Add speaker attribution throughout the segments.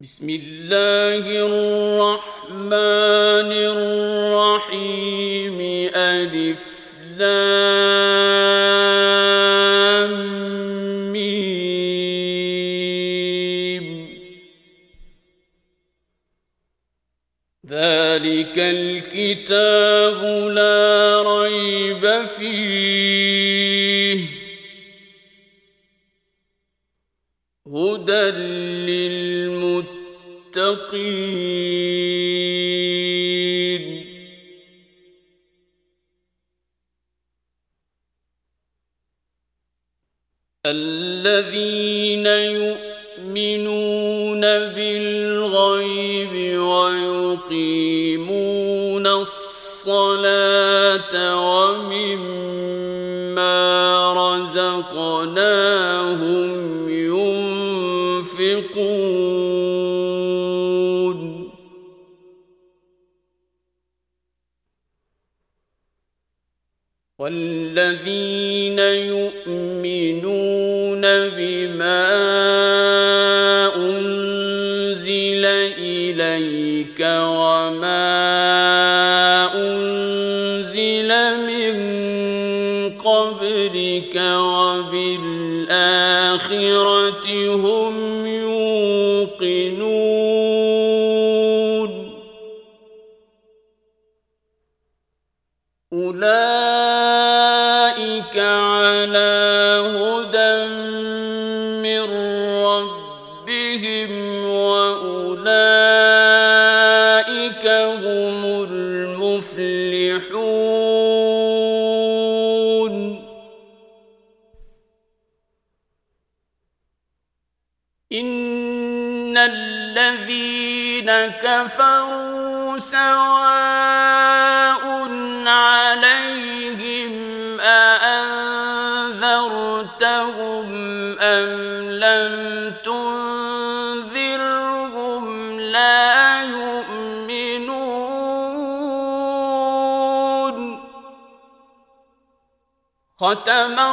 Speaker 1: بسم الله الرحمن الرحيم ألف لام ذلك الكتاب ختم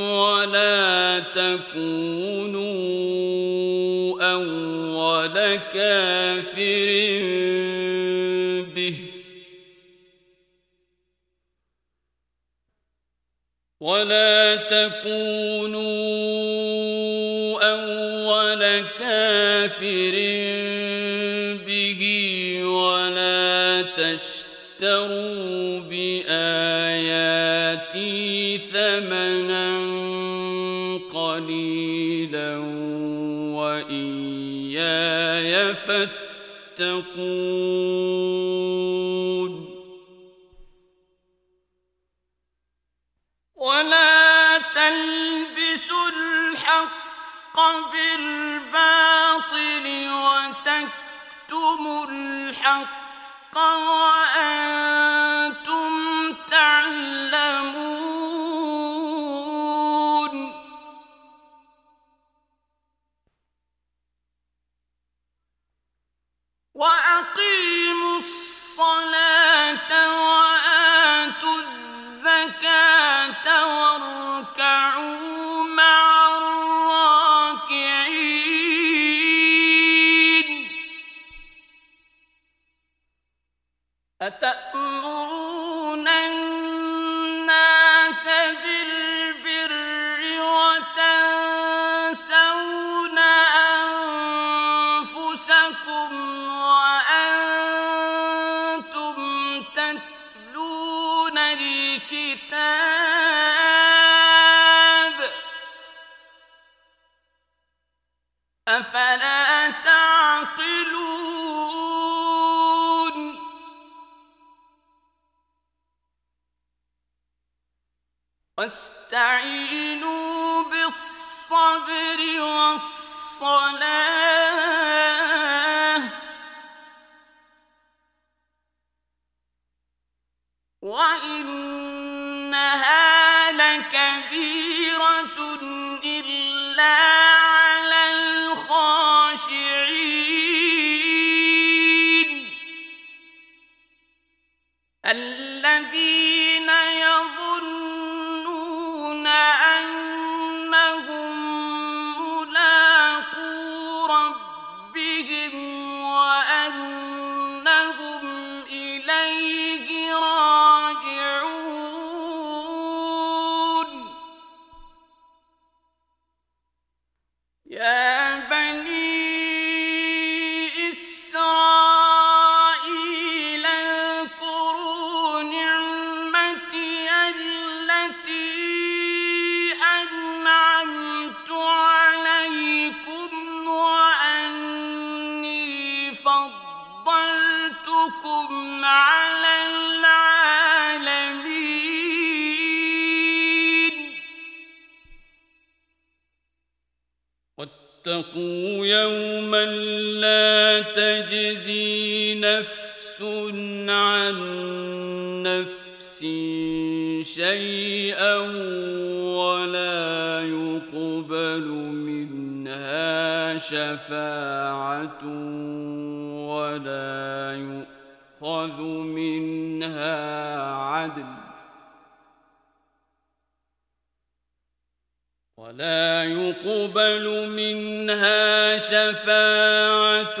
Speaker 1: ولا تكونوا يَكُونَ واستعينوا بالصبر والصلاه شفاعة ولا يؤخذ منها عدل ولا يقبل منها شفاعة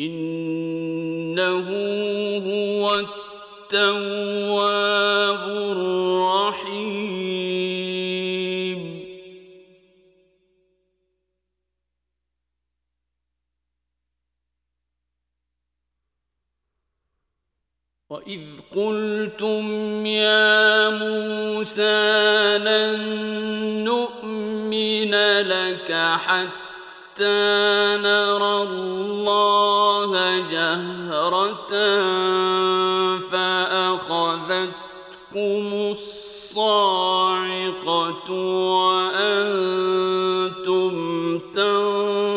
Speaker 1: إنه هو التواب الرحيم. وَإِذْ قُلْتُمْ يَا مُوسَىٰ لَن نُّؤْمِنَ لَكَ حَتَّىٰ نَرَى اللَّهَ جَهْرَةً فَأَخَذَتْكُمُ الصَّاعِقَةُ وَأَنتُمْ تَنظُرُونَ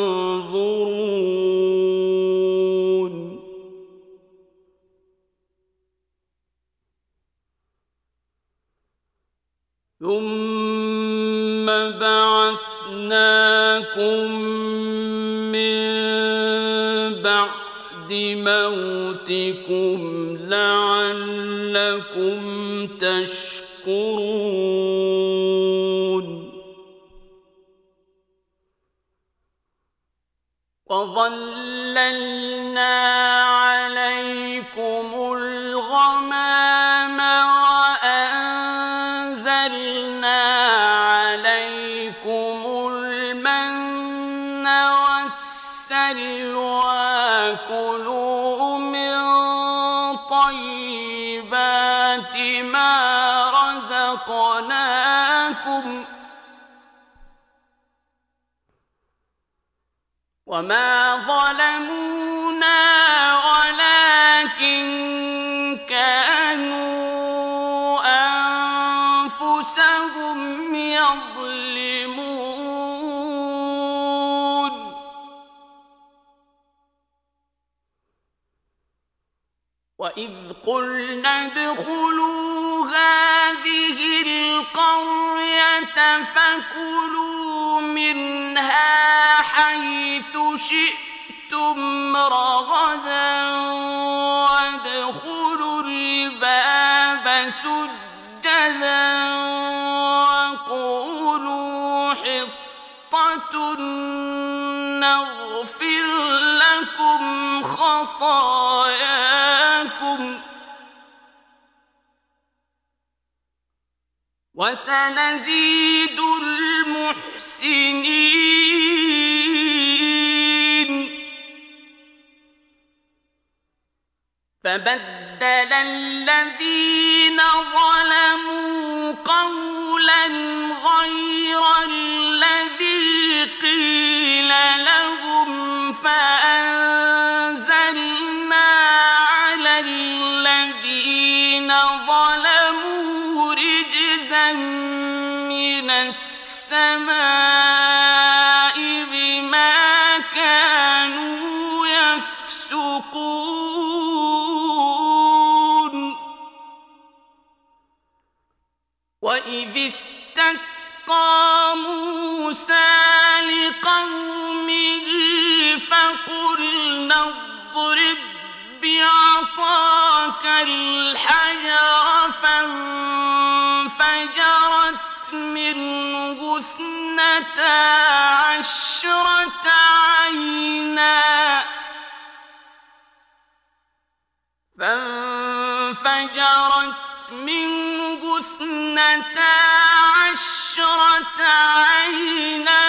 Speaker 1: مَوْتِكُمْ لَعَلَّكُمْ تَشْكُرُونَ. وَظَلَّلْنَا وما ظَلَمُونَا وَإِذْ قُلْنَا ادْخُلُوا هَٰذِهِ الْقَرْيَةَ فَكُلُوا مِنْهَا حَيْثُ شِئْتُمْ رَغَدًا وَادْخُلُوا الْبَابَ وسنزيد المحسنين. فبدل الذين ظلموا قولا غير الذي قيل لهم فأنزلنا من السماء بما كانوا يفسقون وإذ استسقى موسى لقومه فقلنا اضرب بعصاك الحجر فانفجرت منه اثنتا عشرة عينا. فانفجرت منه اثنتا عشرة عينا.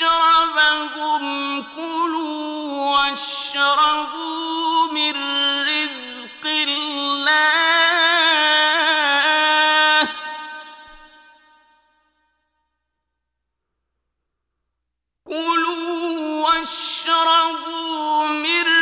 Speaker 1: مشربهم كلوا واشربوا من رزق الله كلوا واشربوا من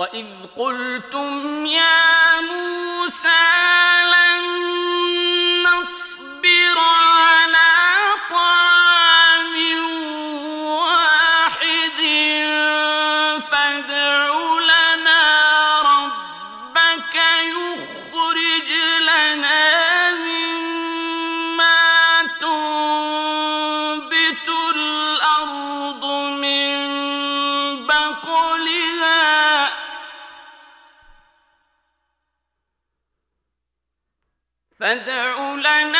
Speaker 1: وَإِذْ قُلْتُمْ يَا مُوسَى فادع لنا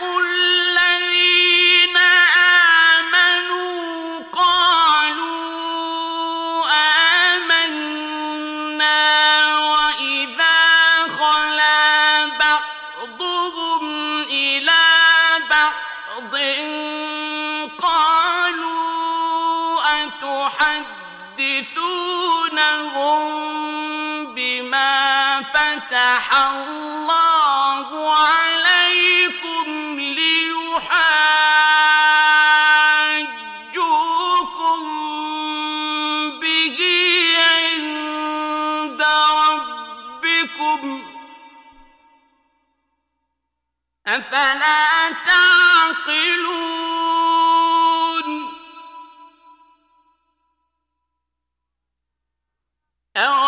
Speaker 1: قل أفلا تعقلون
Speaker 2: أو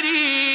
Speaker 2: تیری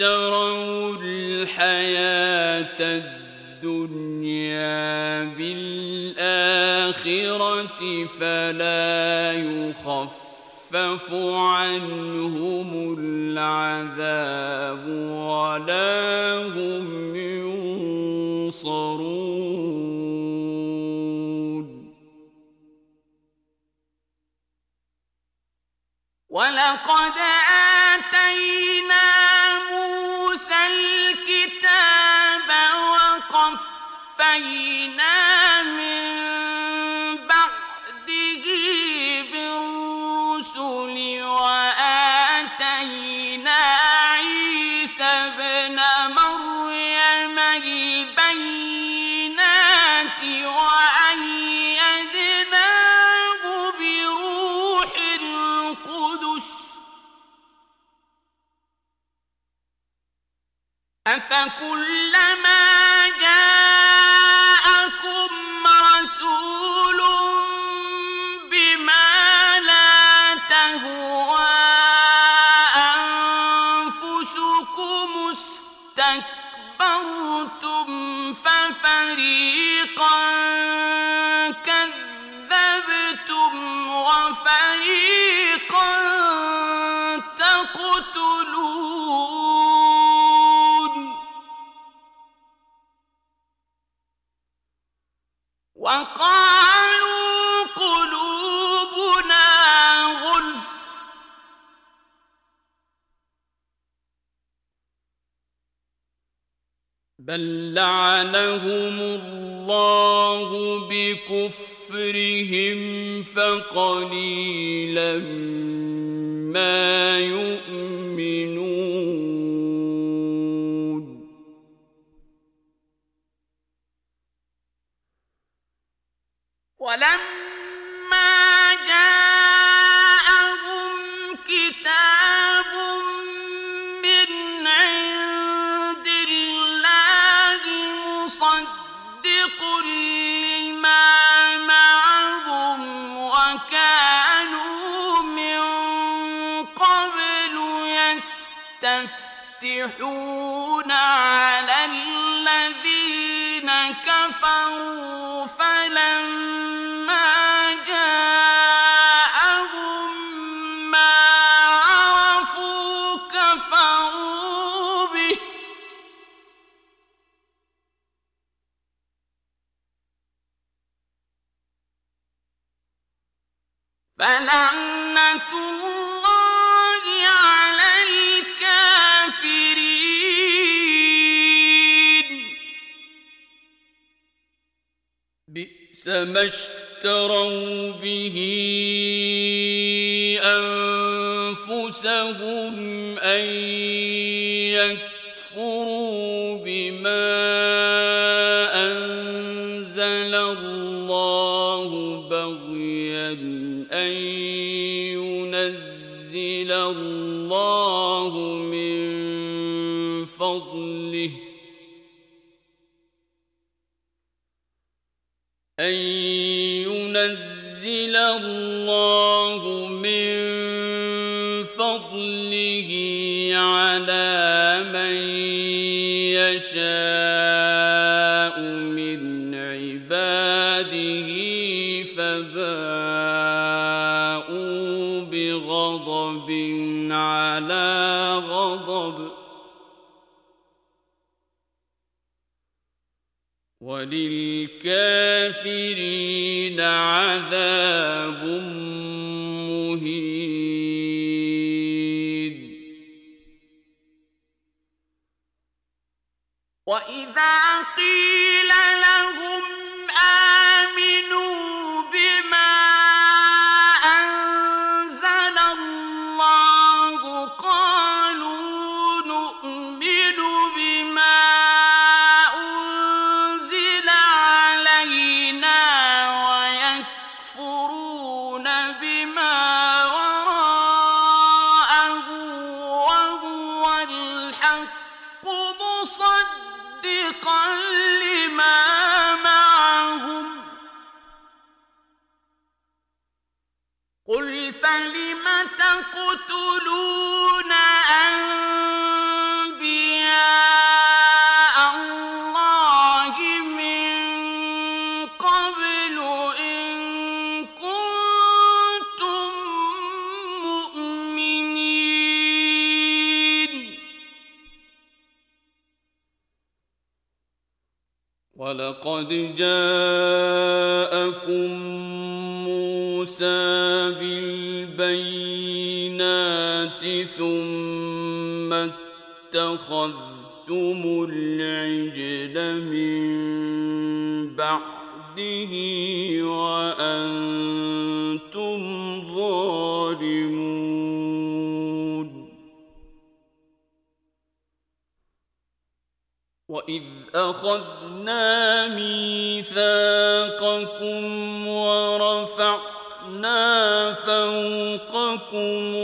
Speaker 2: اشتروا الحياة الدنيا بالآخرة فلا يخفف عنهم العذاب ولا هم ينصرون.
Speaker 1: ولقد آتينا
Speaker 2: فكل لعنهم الله بكفرهم فقليلا ما يؤمنون.
Speaker 1: ولم
Speaker 2: ما اشتروا به أنفسهم أن يكفروا بما أنزل الله بغيا أن ينزل الله من وللكافرين عذاب مهين.
Speaker 1: وإذا قيل لهم
Speaker 2: وَلَقَدْ جاءكم مُوسَى بالبينات ثُمَّ اتَّخَذْتُمُ الْعِجْلَ مِنْ أَخَذْنَا مِيثَاقَكُمْ وَرَفَعْنَا فَوْقَكُمُ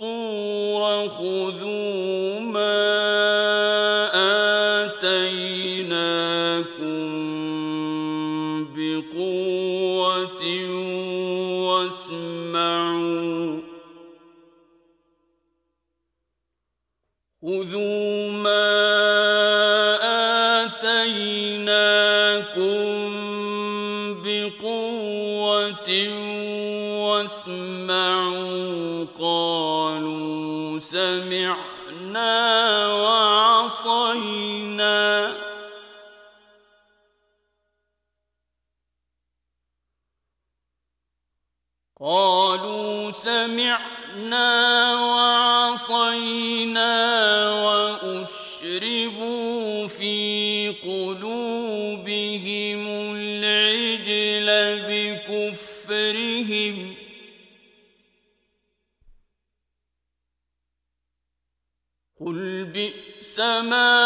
Speaker 2: الطُّورَ خُذُوا مَا آتَيْنَاكُمْ بِقُوَّةٍ سمعنا وعصينا. قالوا سمعنا وعصينا وأشربوا في قلوبهم بئس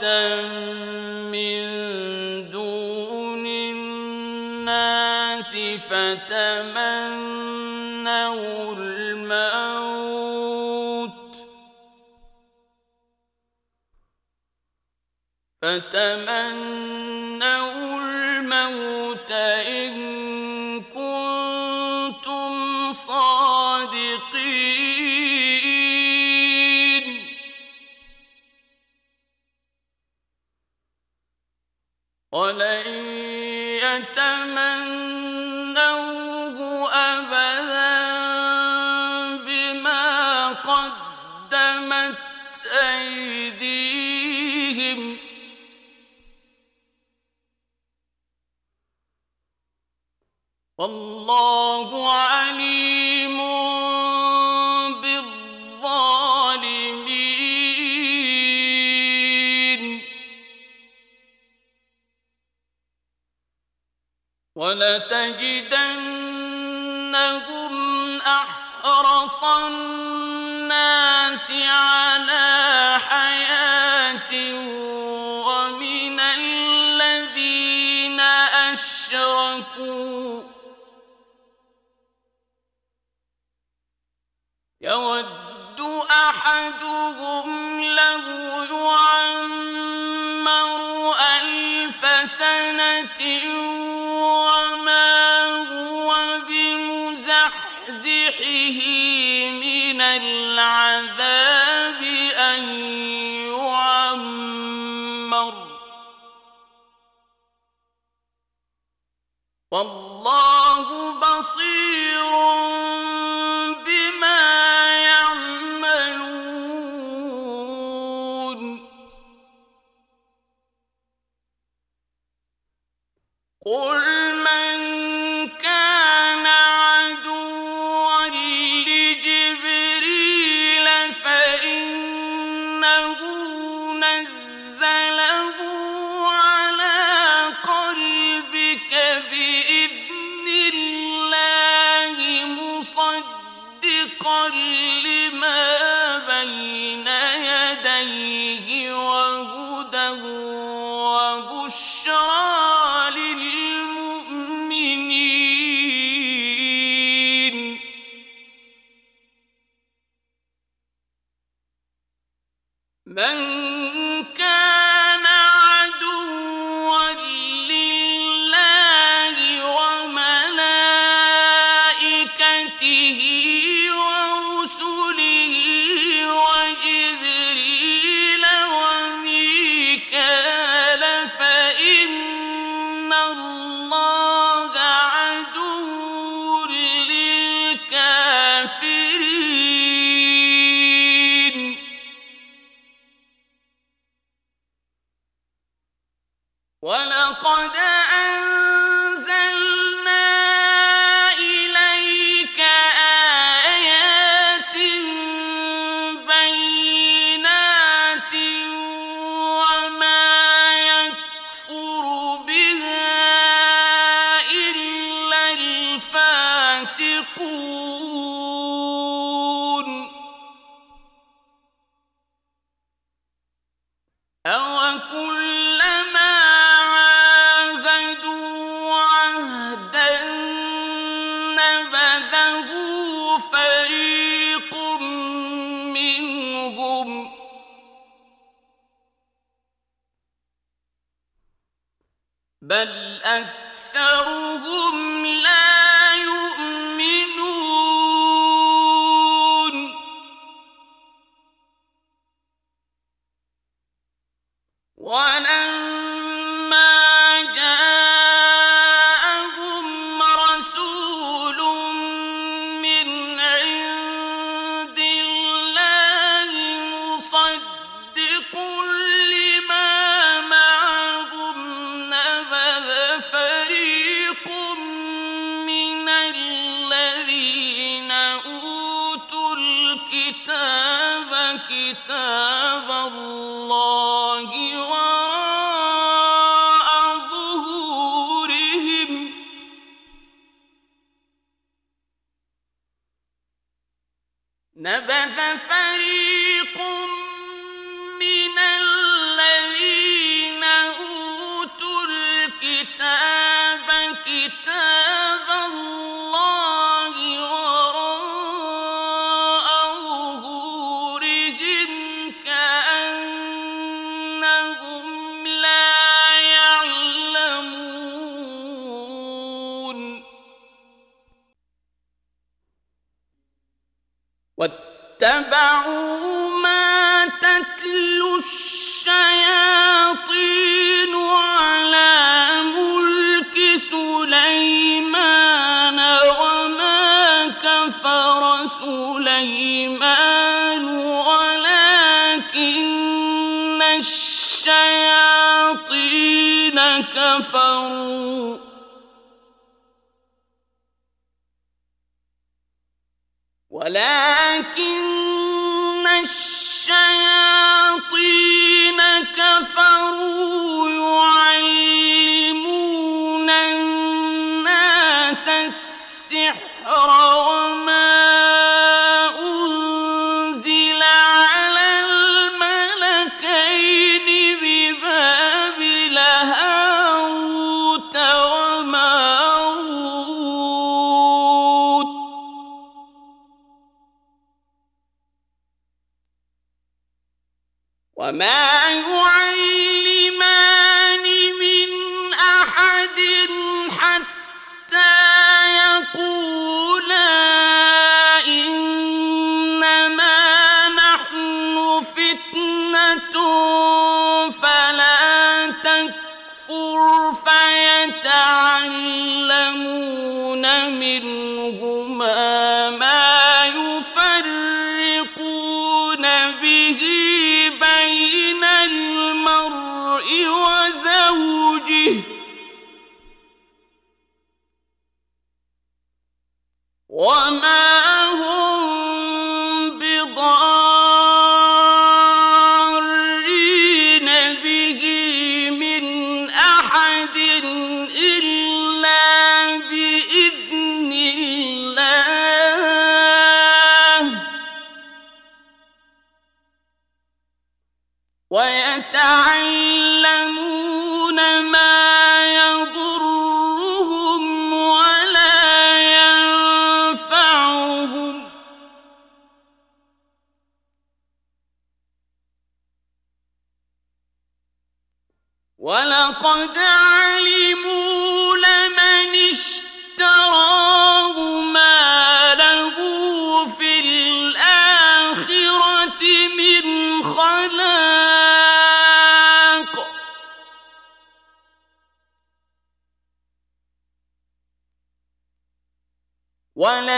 Speaker 2: تم والله بصير الشياطين كفروا. ولكن الشياطين كفروا. يعلمون میں وَمَا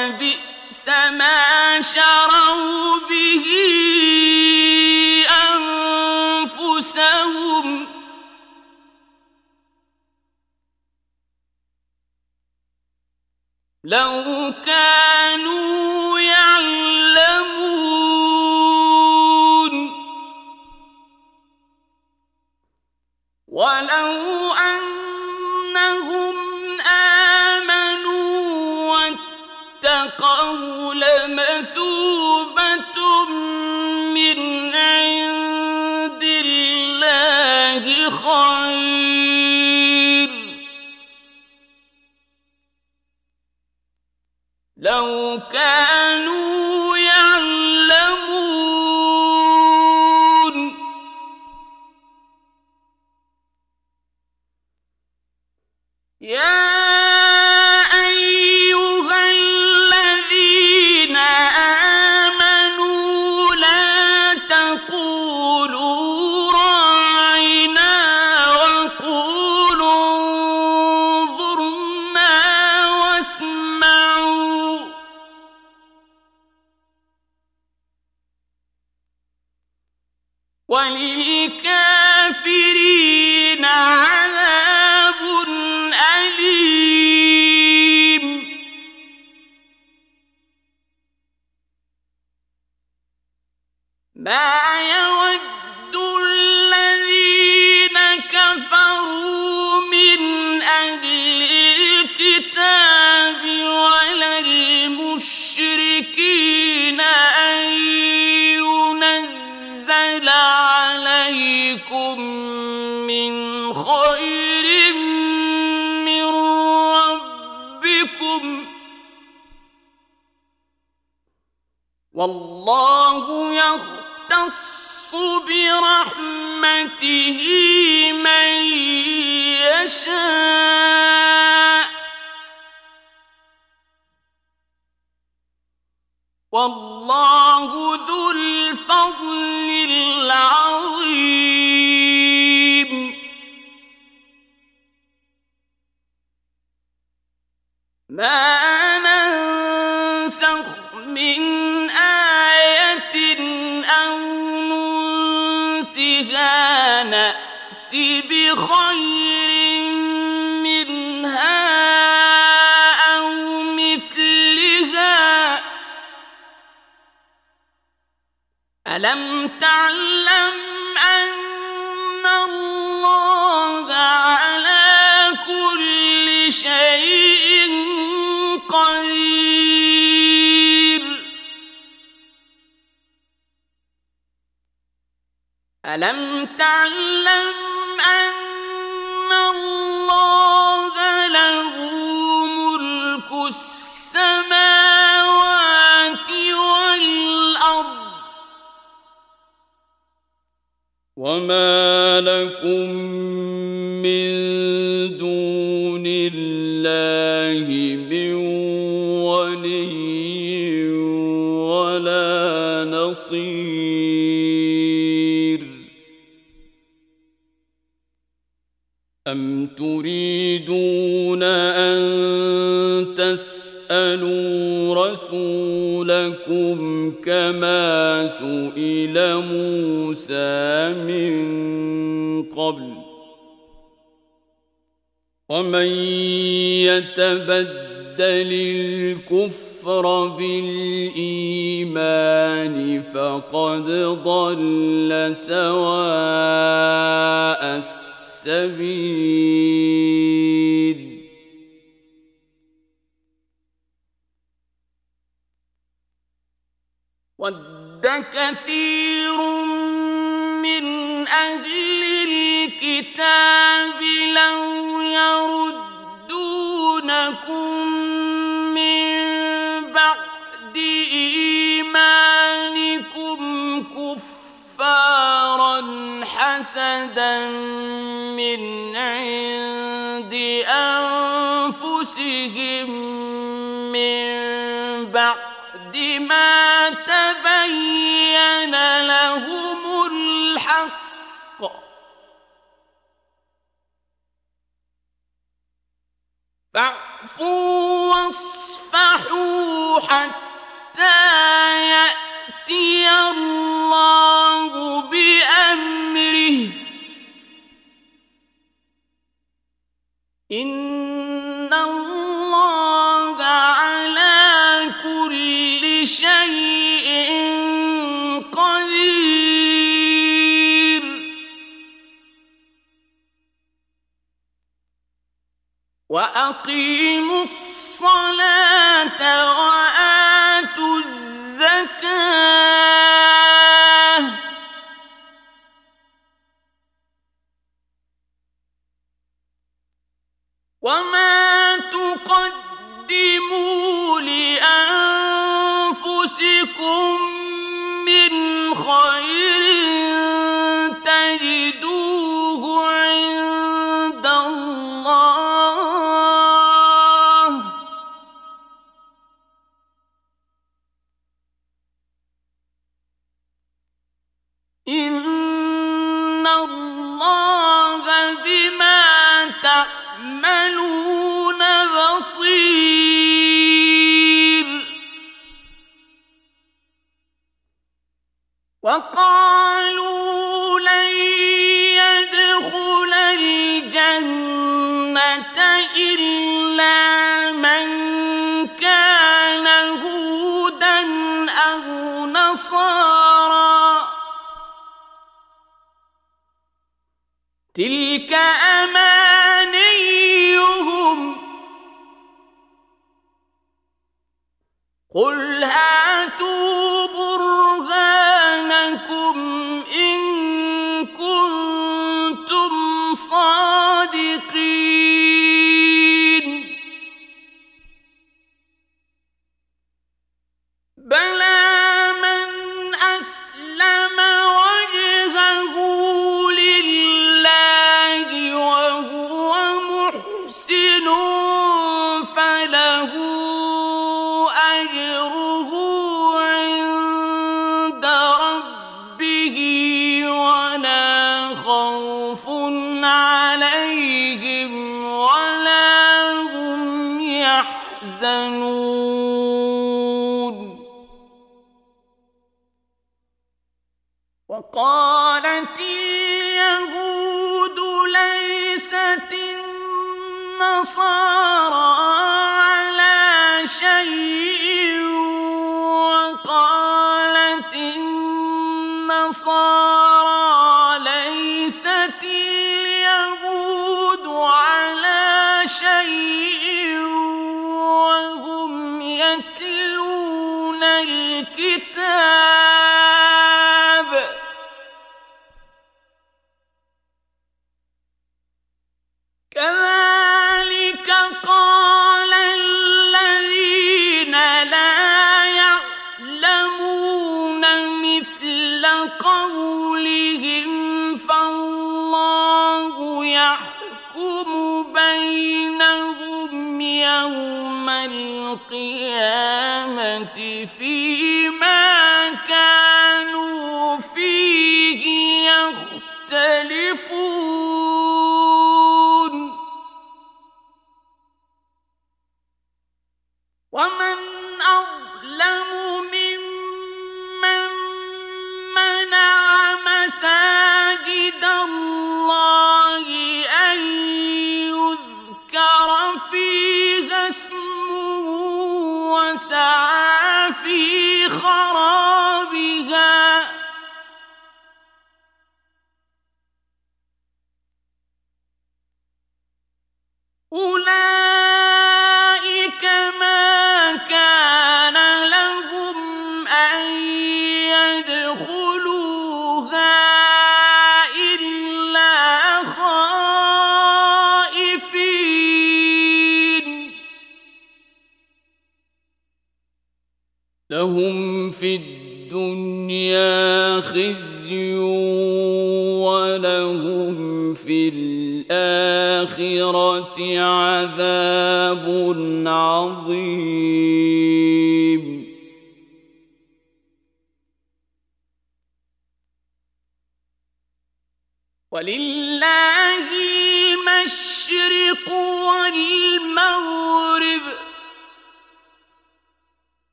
Speaker 2: ولبئس ما شروا به أنفسهم. لو
Speaker 1: كان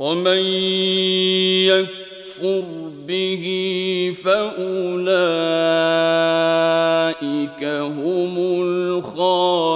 Speaker 2: ومن يكفر به فأولئك هم الخاسرون.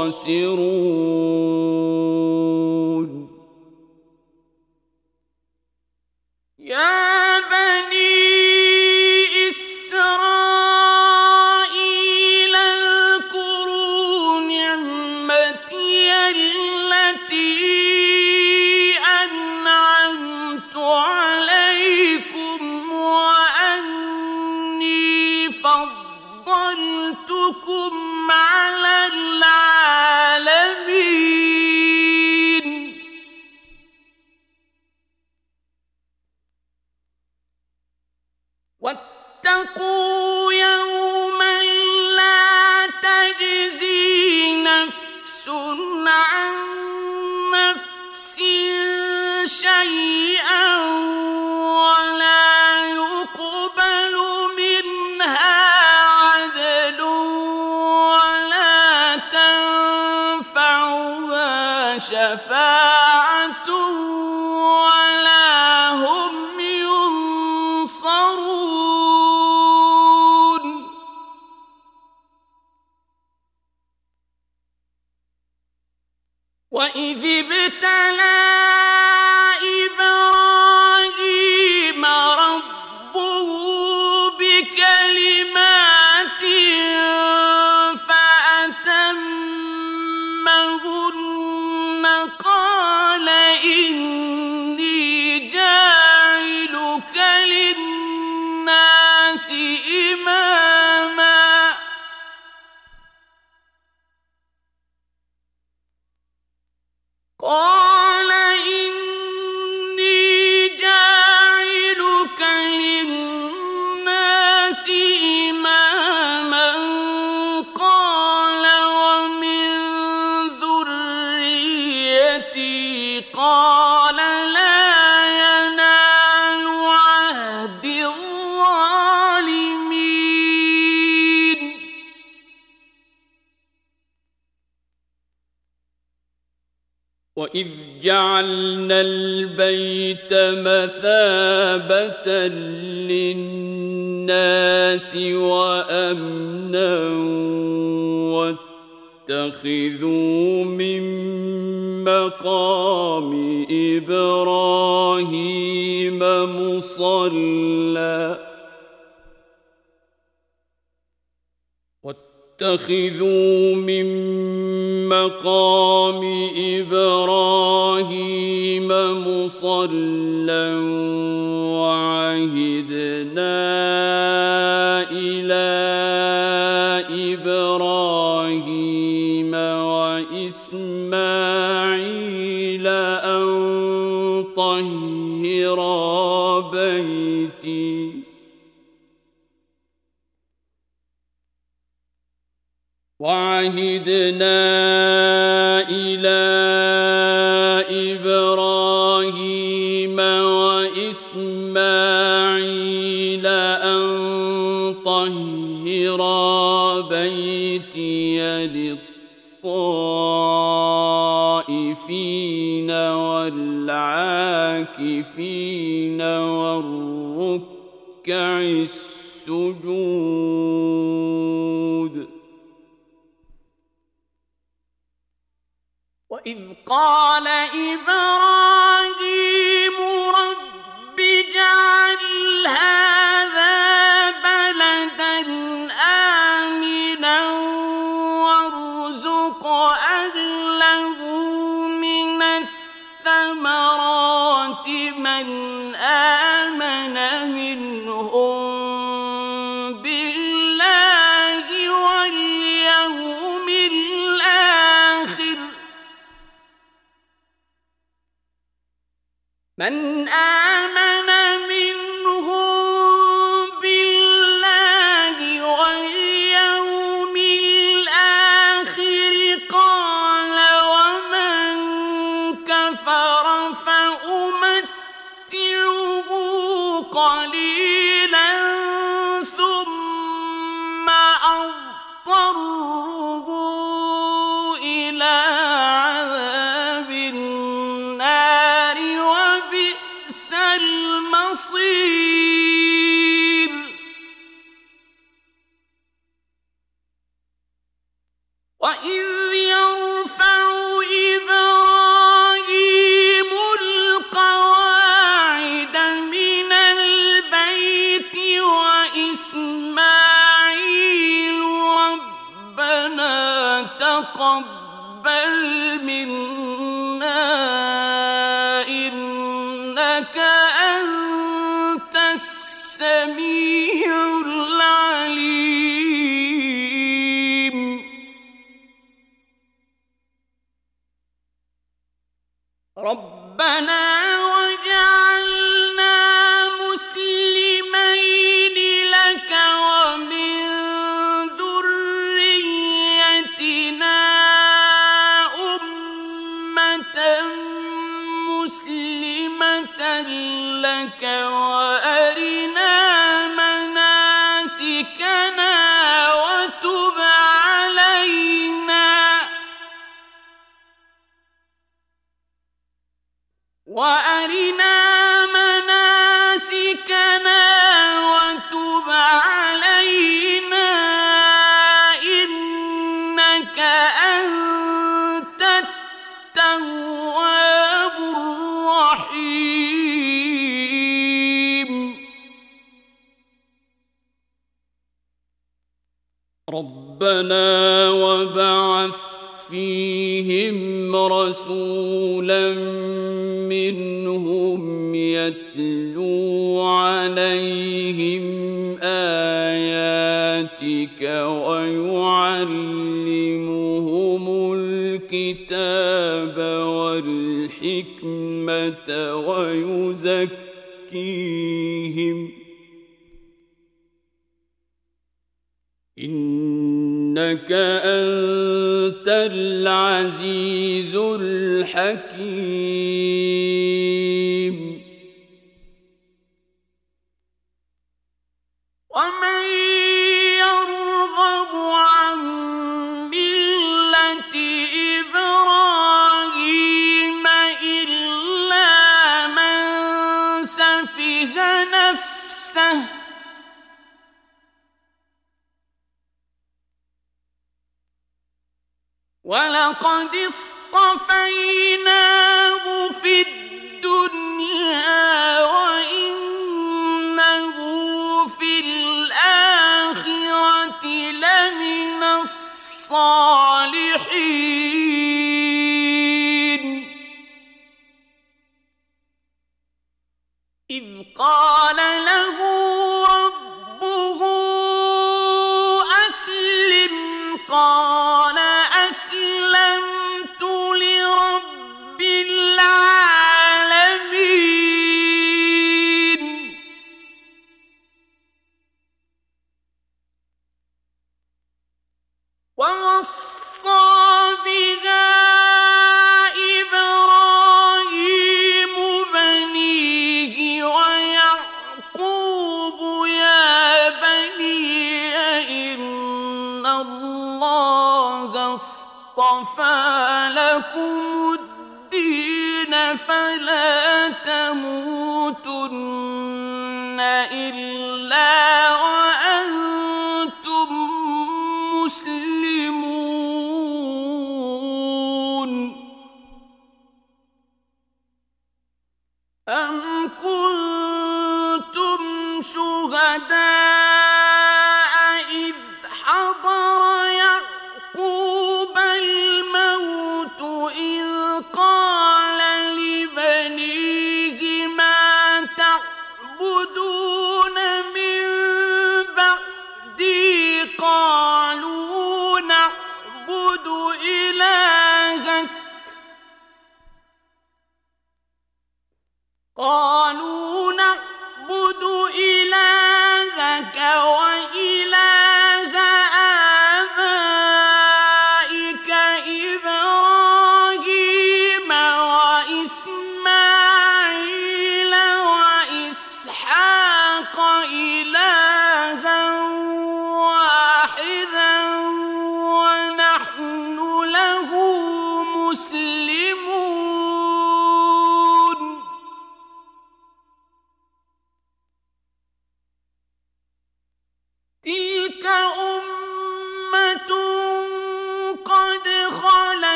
Speaker 1: قال له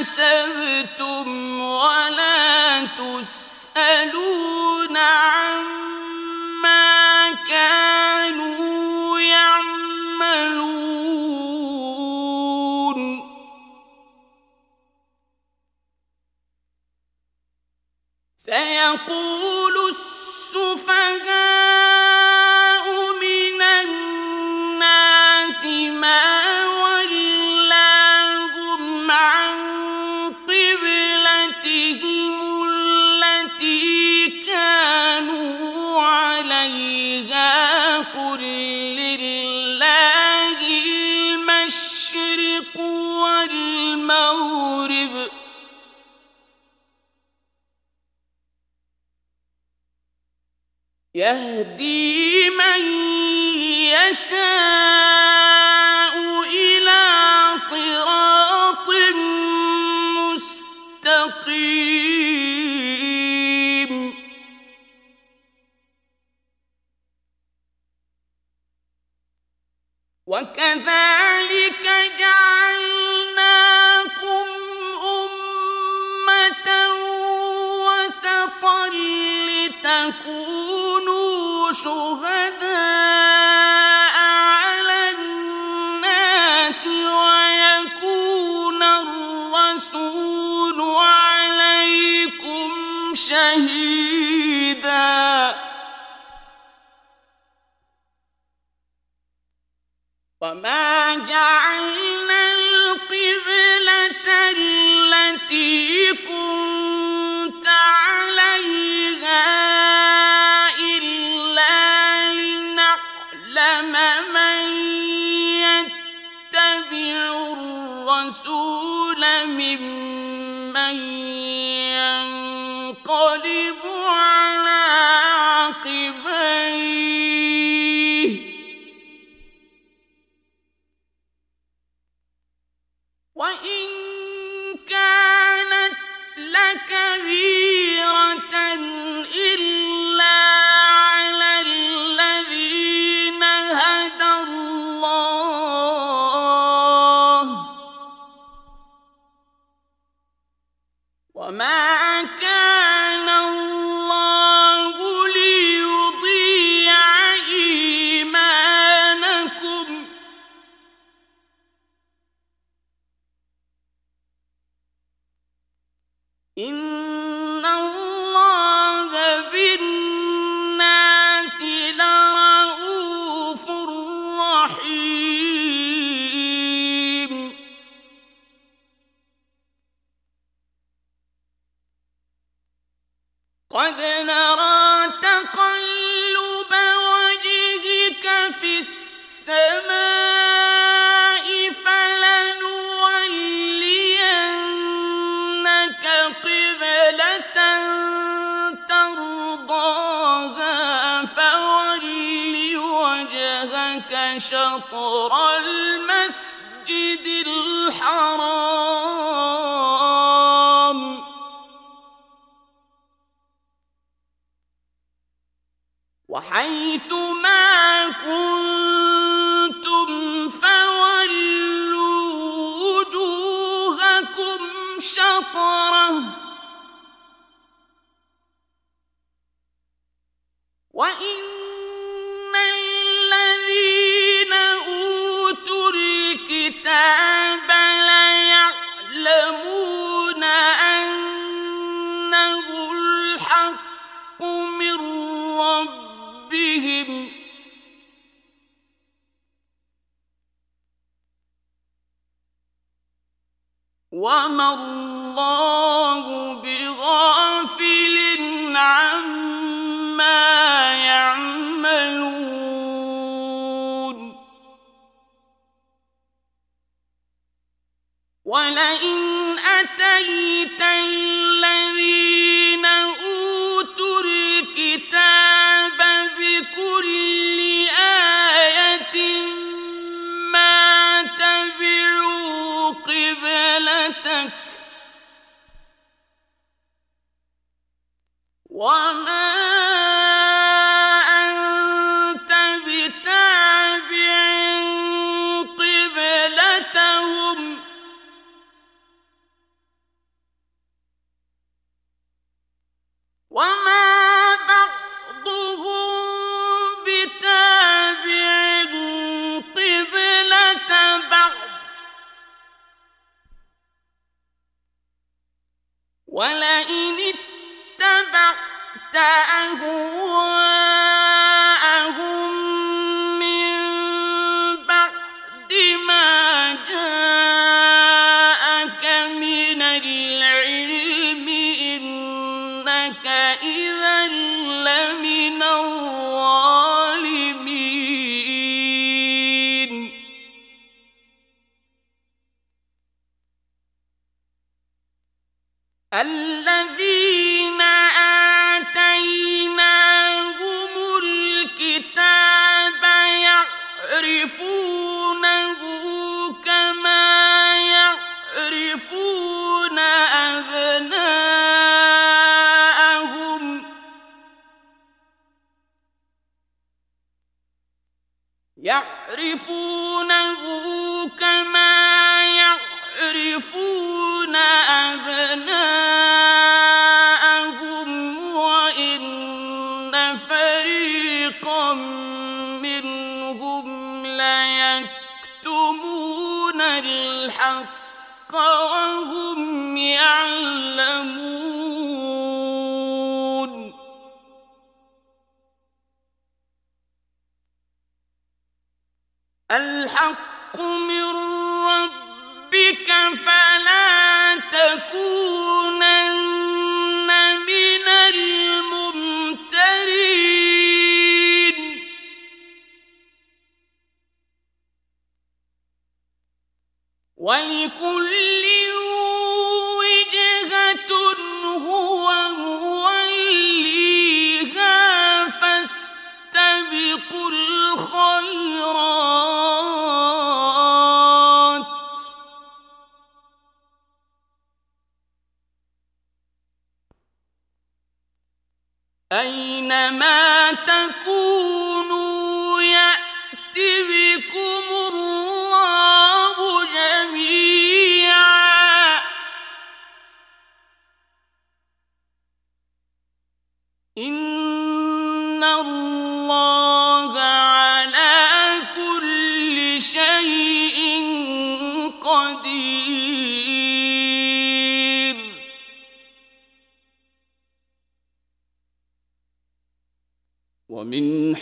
Speaker 1: كسبتم ولا تسألون عما
Speaker 2: يهدي من يشاء شهداء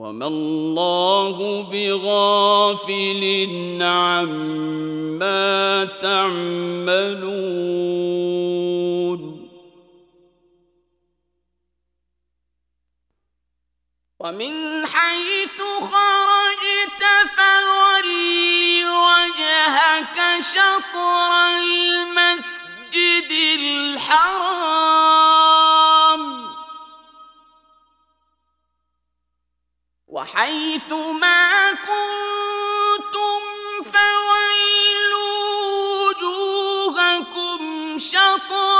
Speaker 2: وما الله بغافل عما تعملون
Speaker 1: ومن حيث خرجت فول وجهك شطر المسجد الحرام وحيث كنتم فولوا وجوهكم شطرا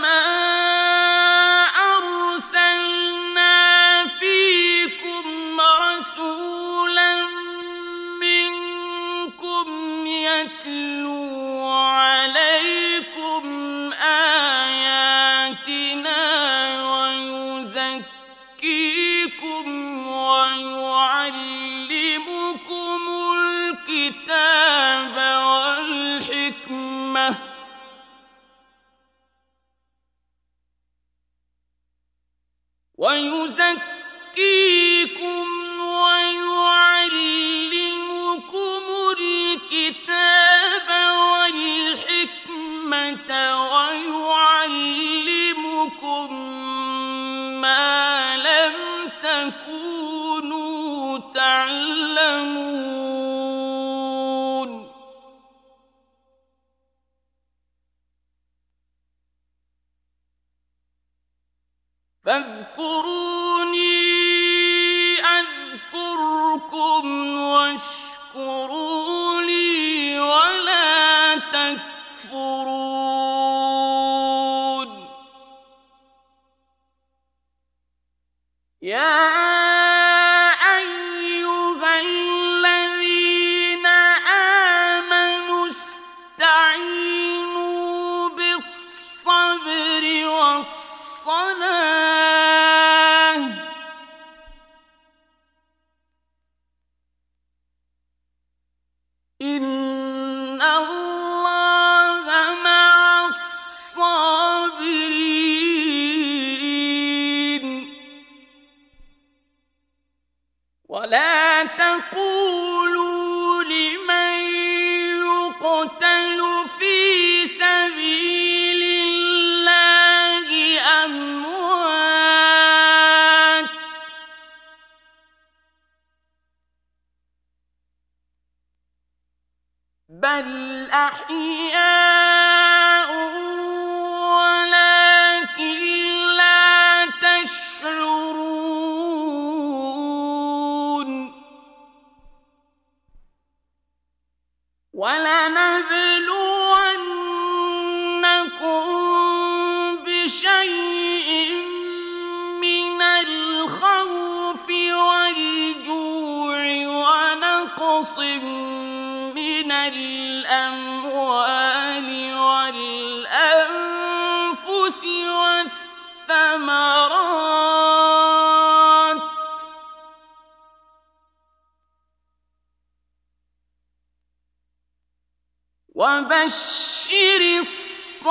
Speaker 1: وَيُزَكِّيهِمْ فاذكروني أذكركم وش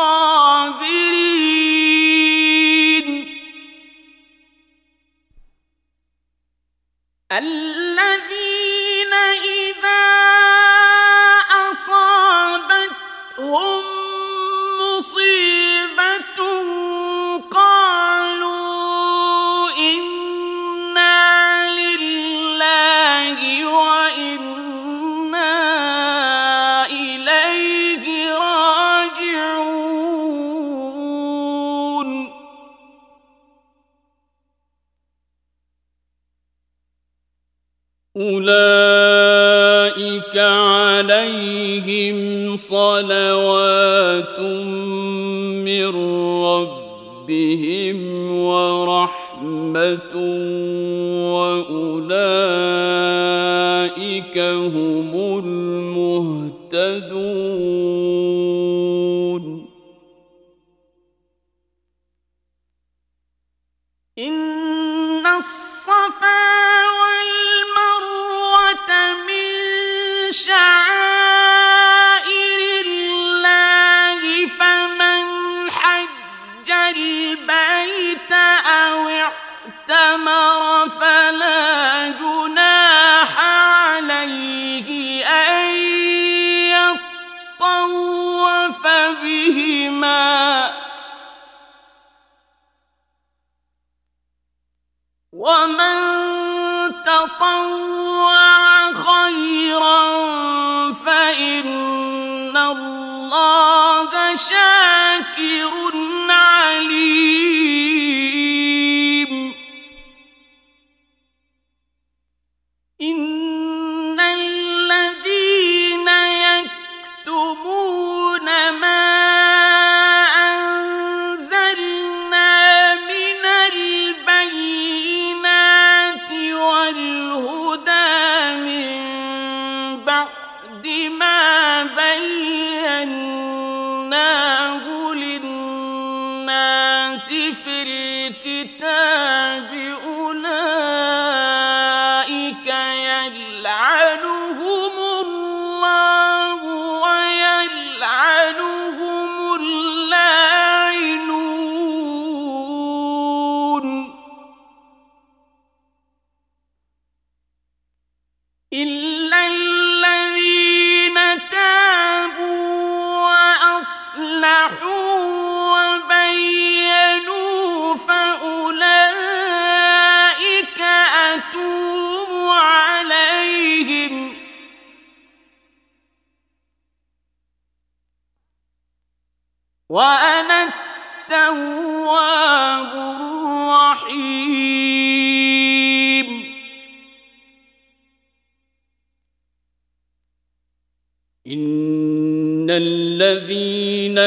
Speaker 1: الصابرين.
Speaker 2: صلوات من ربهم ورحمة وأولئك هم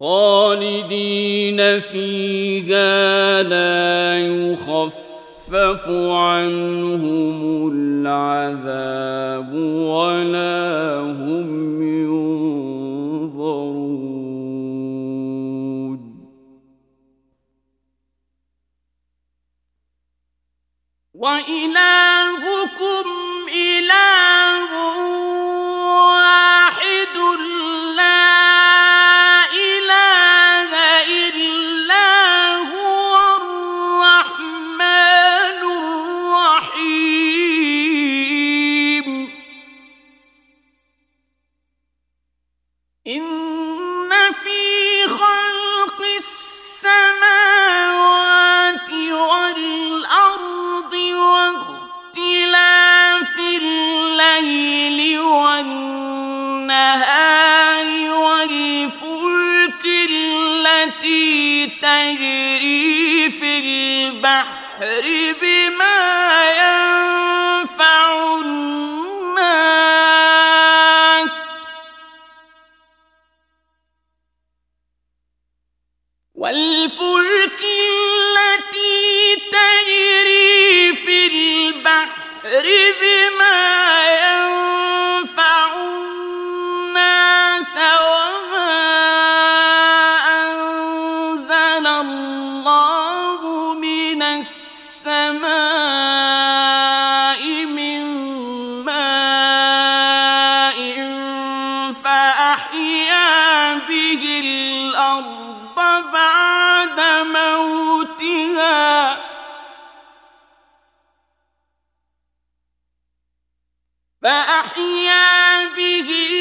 Speaker 2: خالدين فيها لا يخفف عنهم العذاب ولا هم ينظرون
Speaker 1: وإلهكم بما به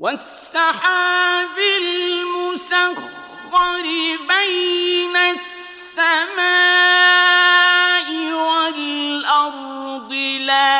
Speaker 1: والسحاب المسخر بين السماء والأرض
Speaker 2: لا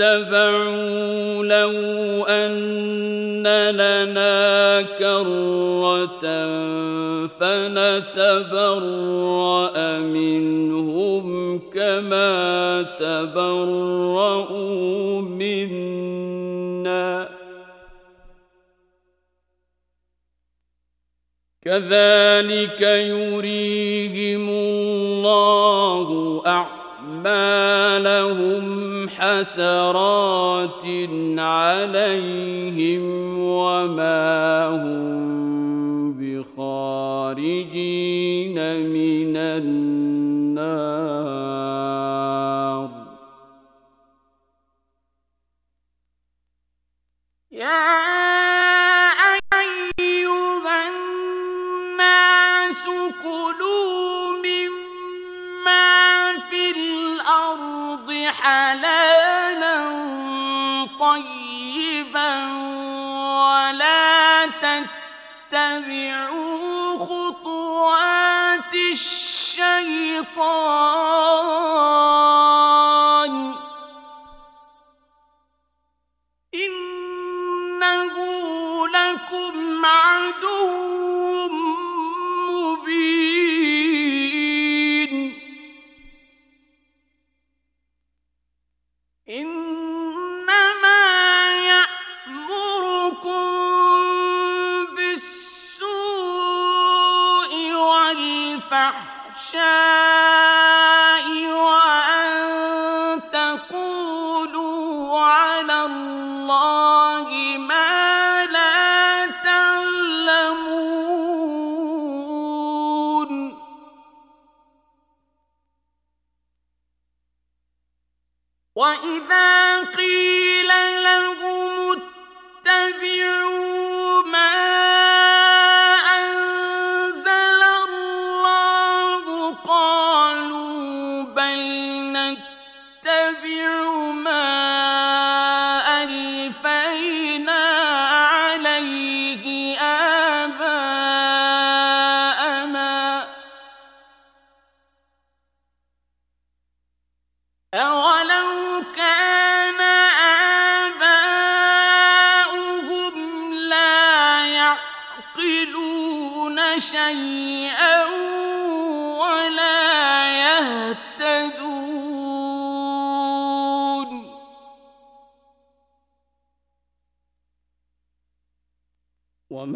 Speaker 2: اتبعوا لو أن لنا كرة فنتبرأ منهم كما تبرؤوا منا. كذلك يريهم الله أعلم. أعمالهم حسرات عليهم وما هم بخارجين من النار
Speaker 1: يا تتبعوا خطوات الشيطان.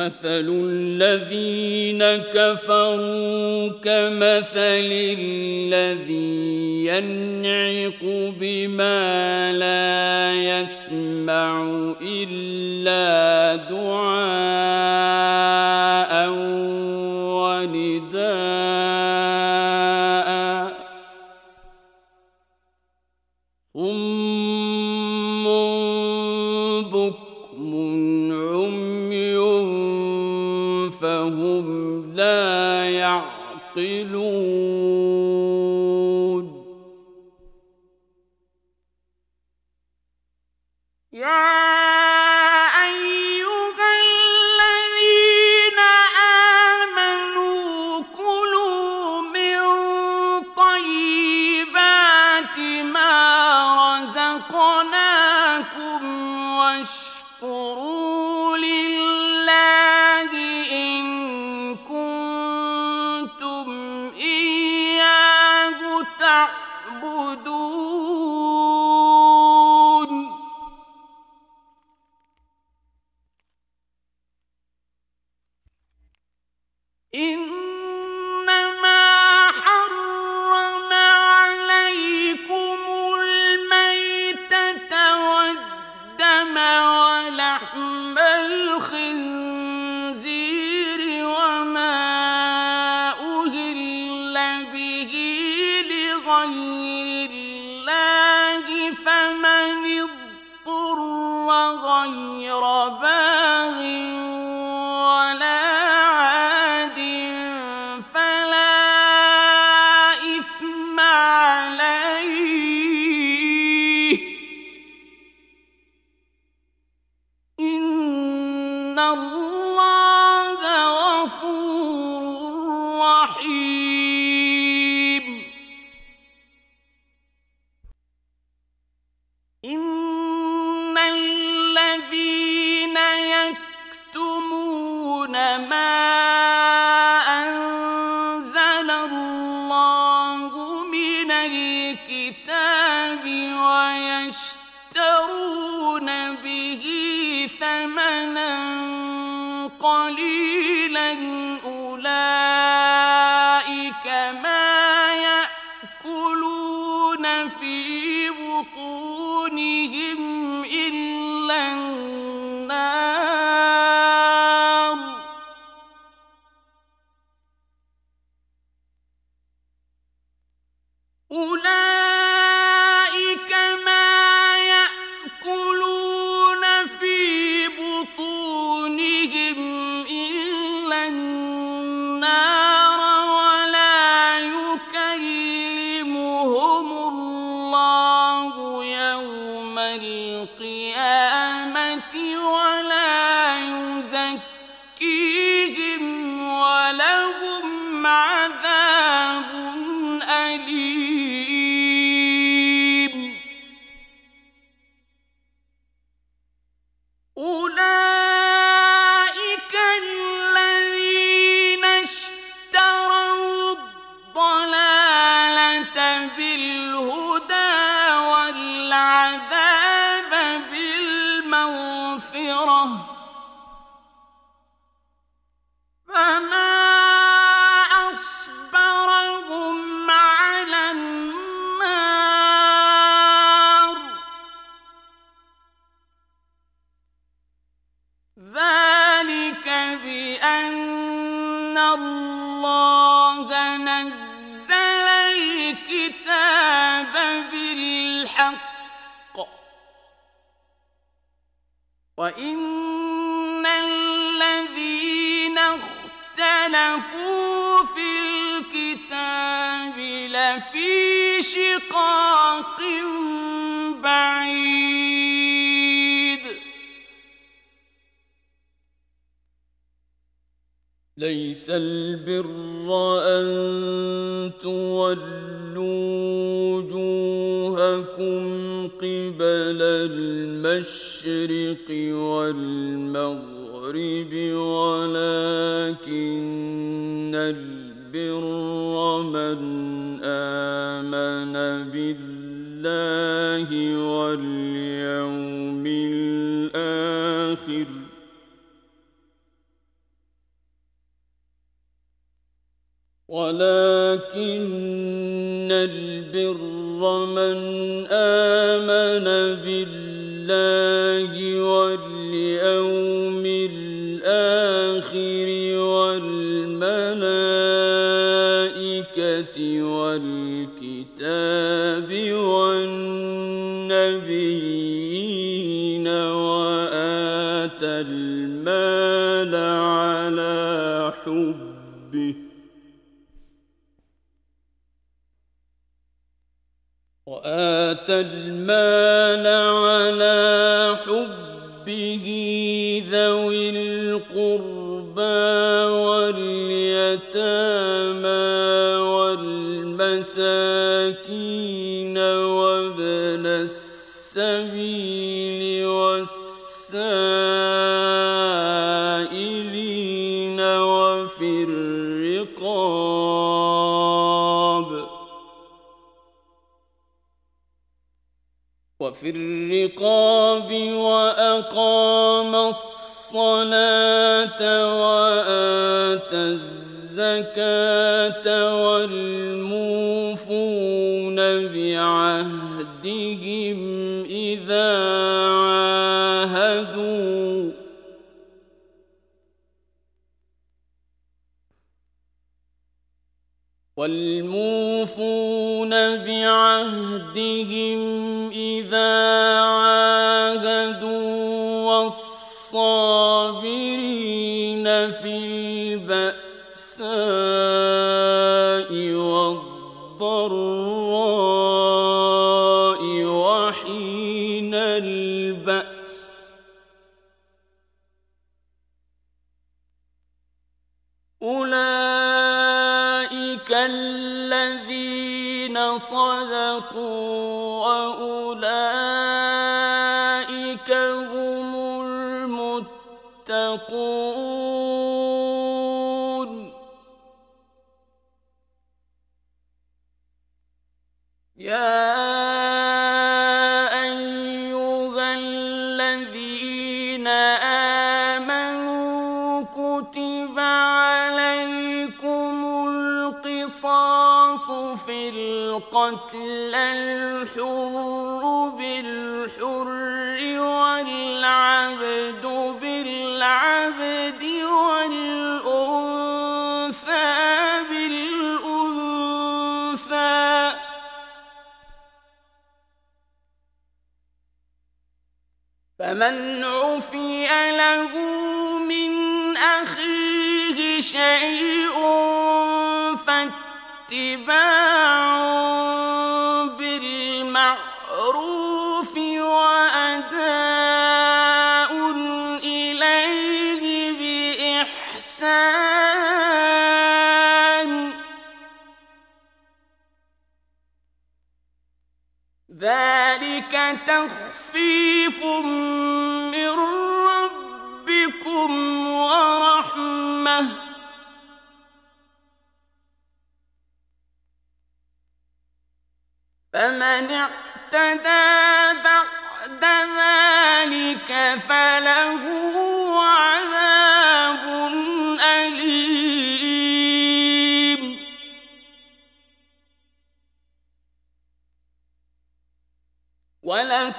Speaker 2: مثل الذين كفروا كمثل الذي ينعق بما لا يسمع إلا دعاء فهم لا يعقلون
Speaker 1: يا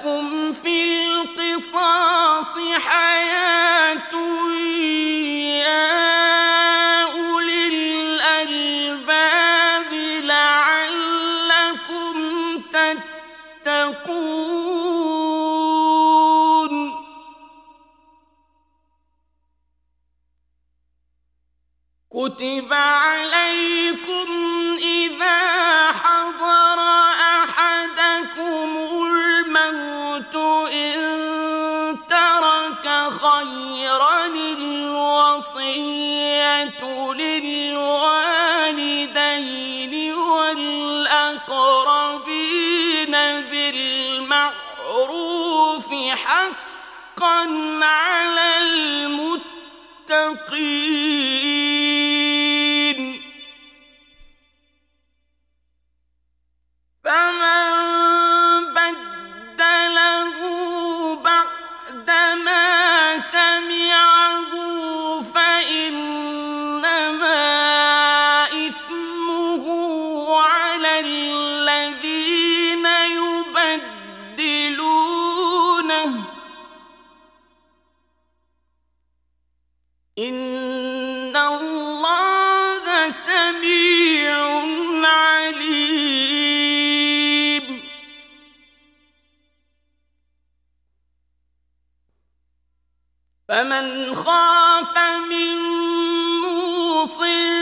Speaker 1: لكم في
Speaker 2: القصاص حياة وَإِذَا سَأَلَكَ عِبَادِي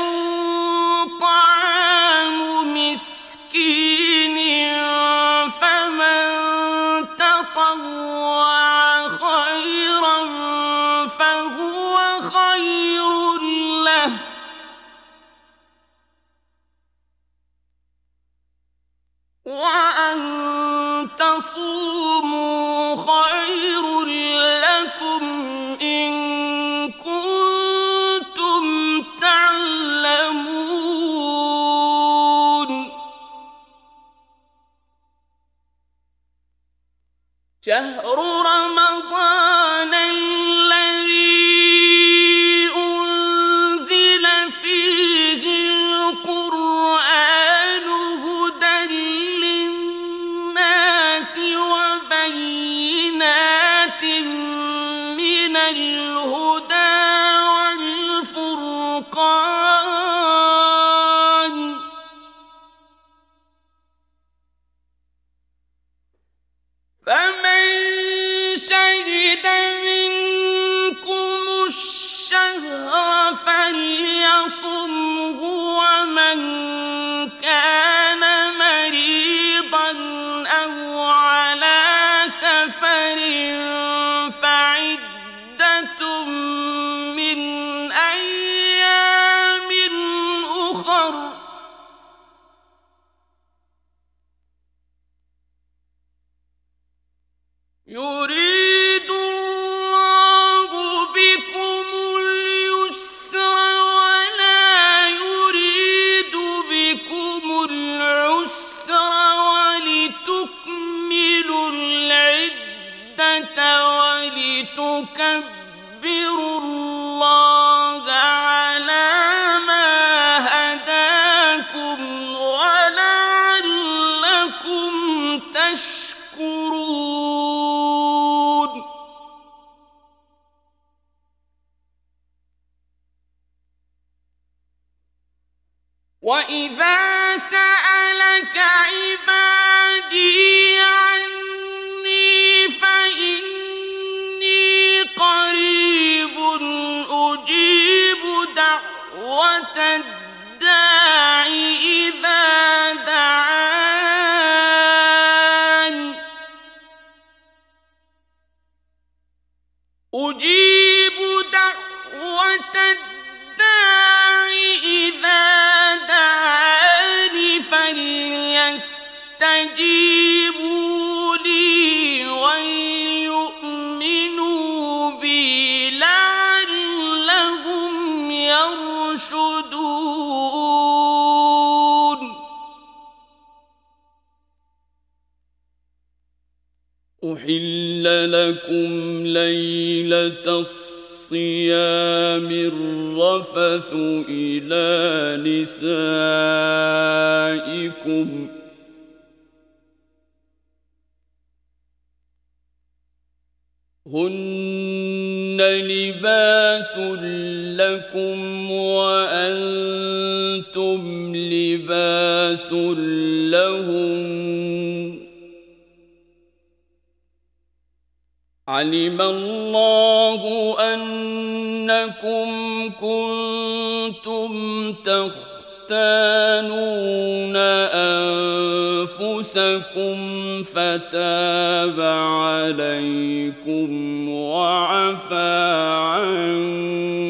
Speaker 2: عَنِّي ليلة الصيام الرفث إلى نسائكم. هن لباس لكم وأنتم لباس علم الله أنكم كنتم تختانون أنفسكم فتاب عليكم وعفى عنكم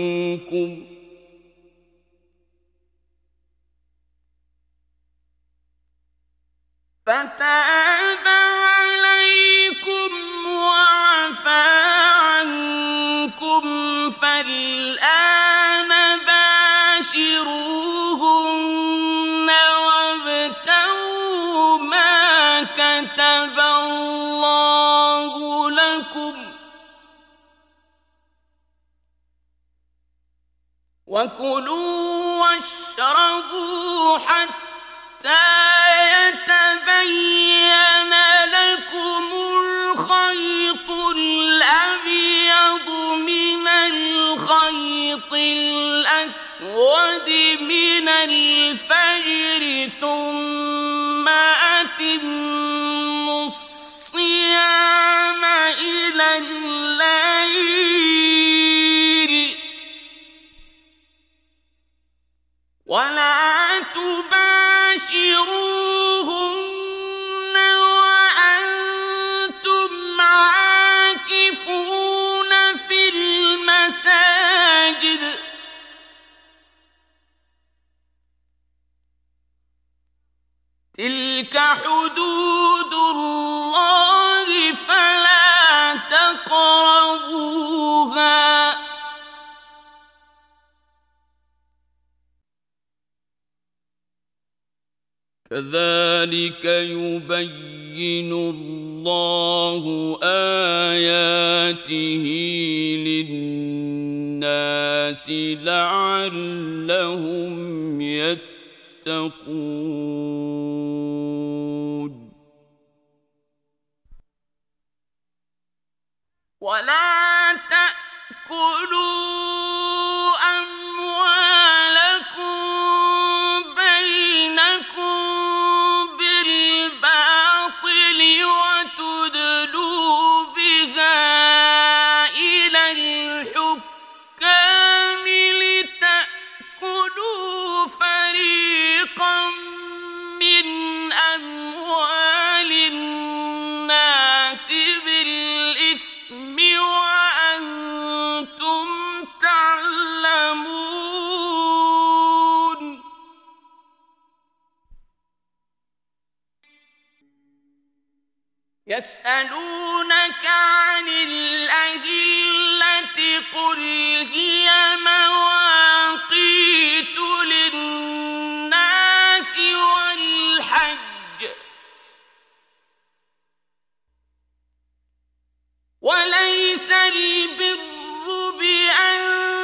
Speaker 2: فتاب عليكم وكلوا واشربوا حتى يتبين الخيط الأسود من الفجر ثم أتموا الصيام إلى الليل ولا تباشروهن المساجد تلك حدود الله فلا تقربوها۔ كذلك يبين الله آياته للناس لعلهم يتقون. ولا تأكلوا أموالكم يسألونك عن الأهلة قل هي مواقيت للناس والحج. وليس البر بأن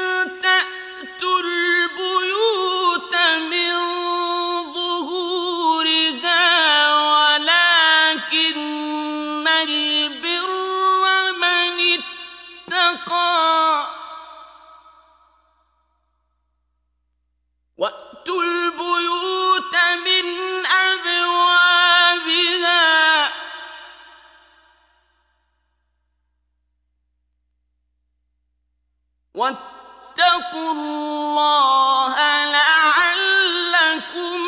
Speaker 2: واتقوا الله لعلكم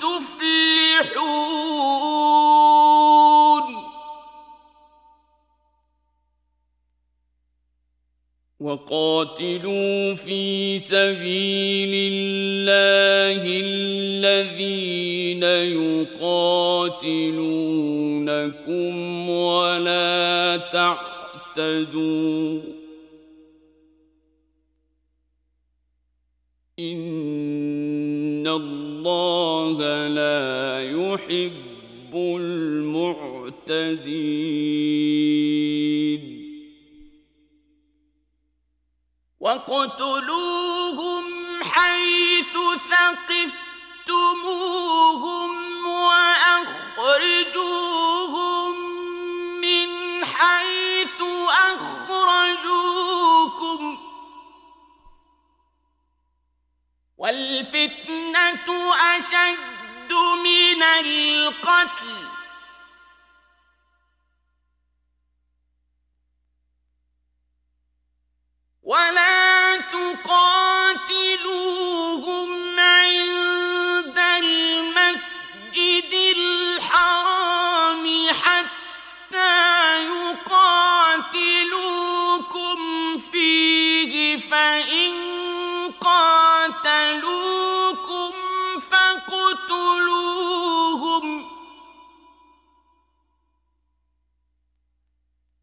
Speaker 2: تفلحون.
Speaker 1: وقاتلوا في سبيل الله الذين يقاتلونكم ولا تعتدوا. إن الله لا يحب المعتدين
Speaker 2: وقتلوهم حيث ثقفتموهم وأخرجوهم من حيث أخرجوكم والفتنة أشد من القتل. ولا تقاتلوهم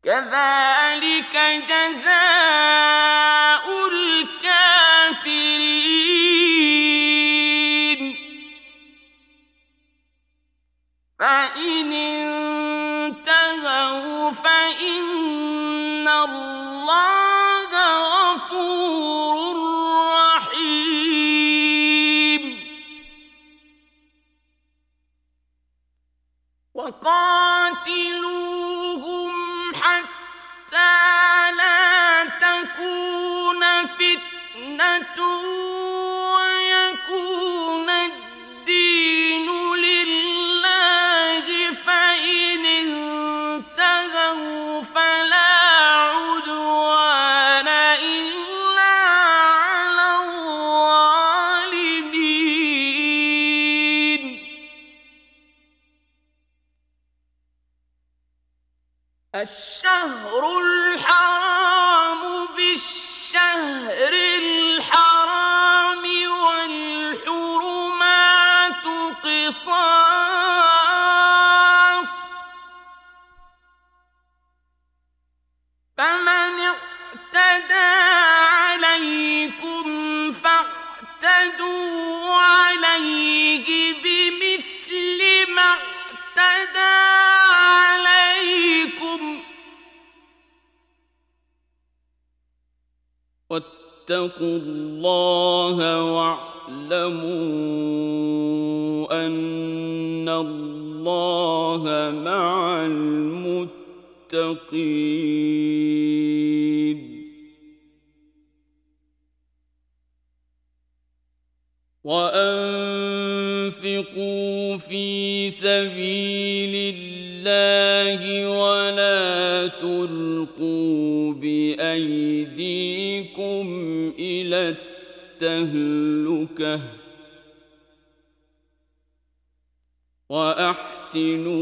Speaker 2: كذلك جزاء الكافرين فإن
Speaker 1: واتقوا الله واعلموا أن الله مع المتقين. وأنفقوا في سبيل الله ولا تلقوا بأيديكم إلى التهلكة وأحسنوا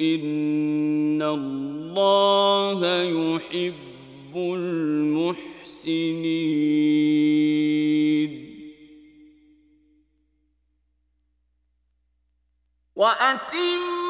Speaker 1: إن الله يحب المحسنين
Speaker 2: وأتموا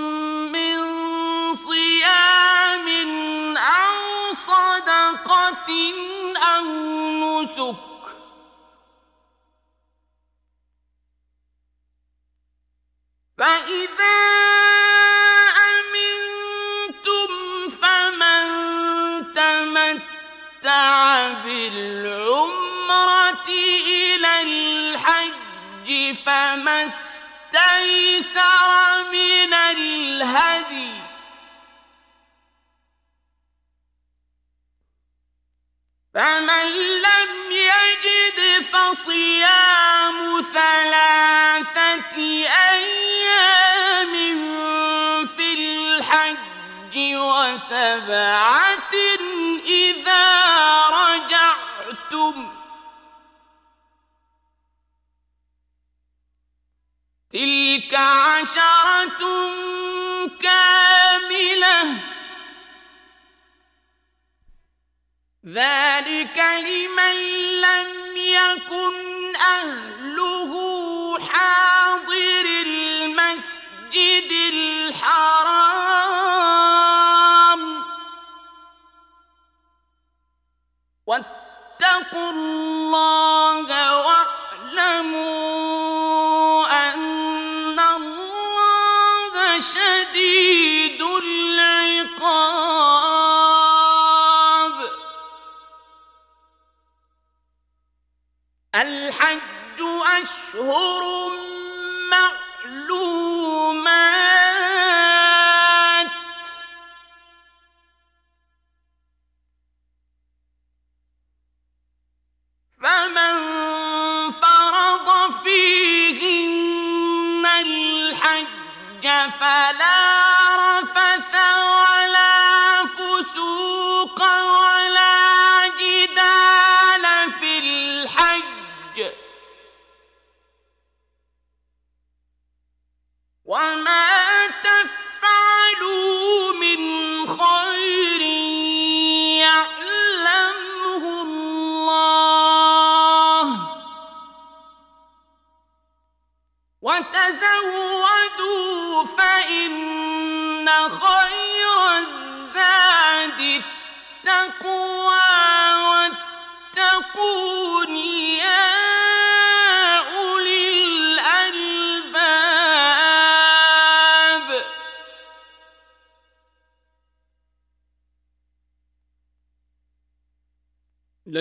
Speaker 2: بالعمرة إلى الحج فما استيسر من الهدي فمن لم يجد فصيام ثلاثة أيام في الحج وسبعة إذا رجعتم تلك عشرة كاملة ذلك لمن لم يكن أهله حاضر المسجد الحرام واتقوا الله واعلموا أن الله شديد العقاب الحج أشهر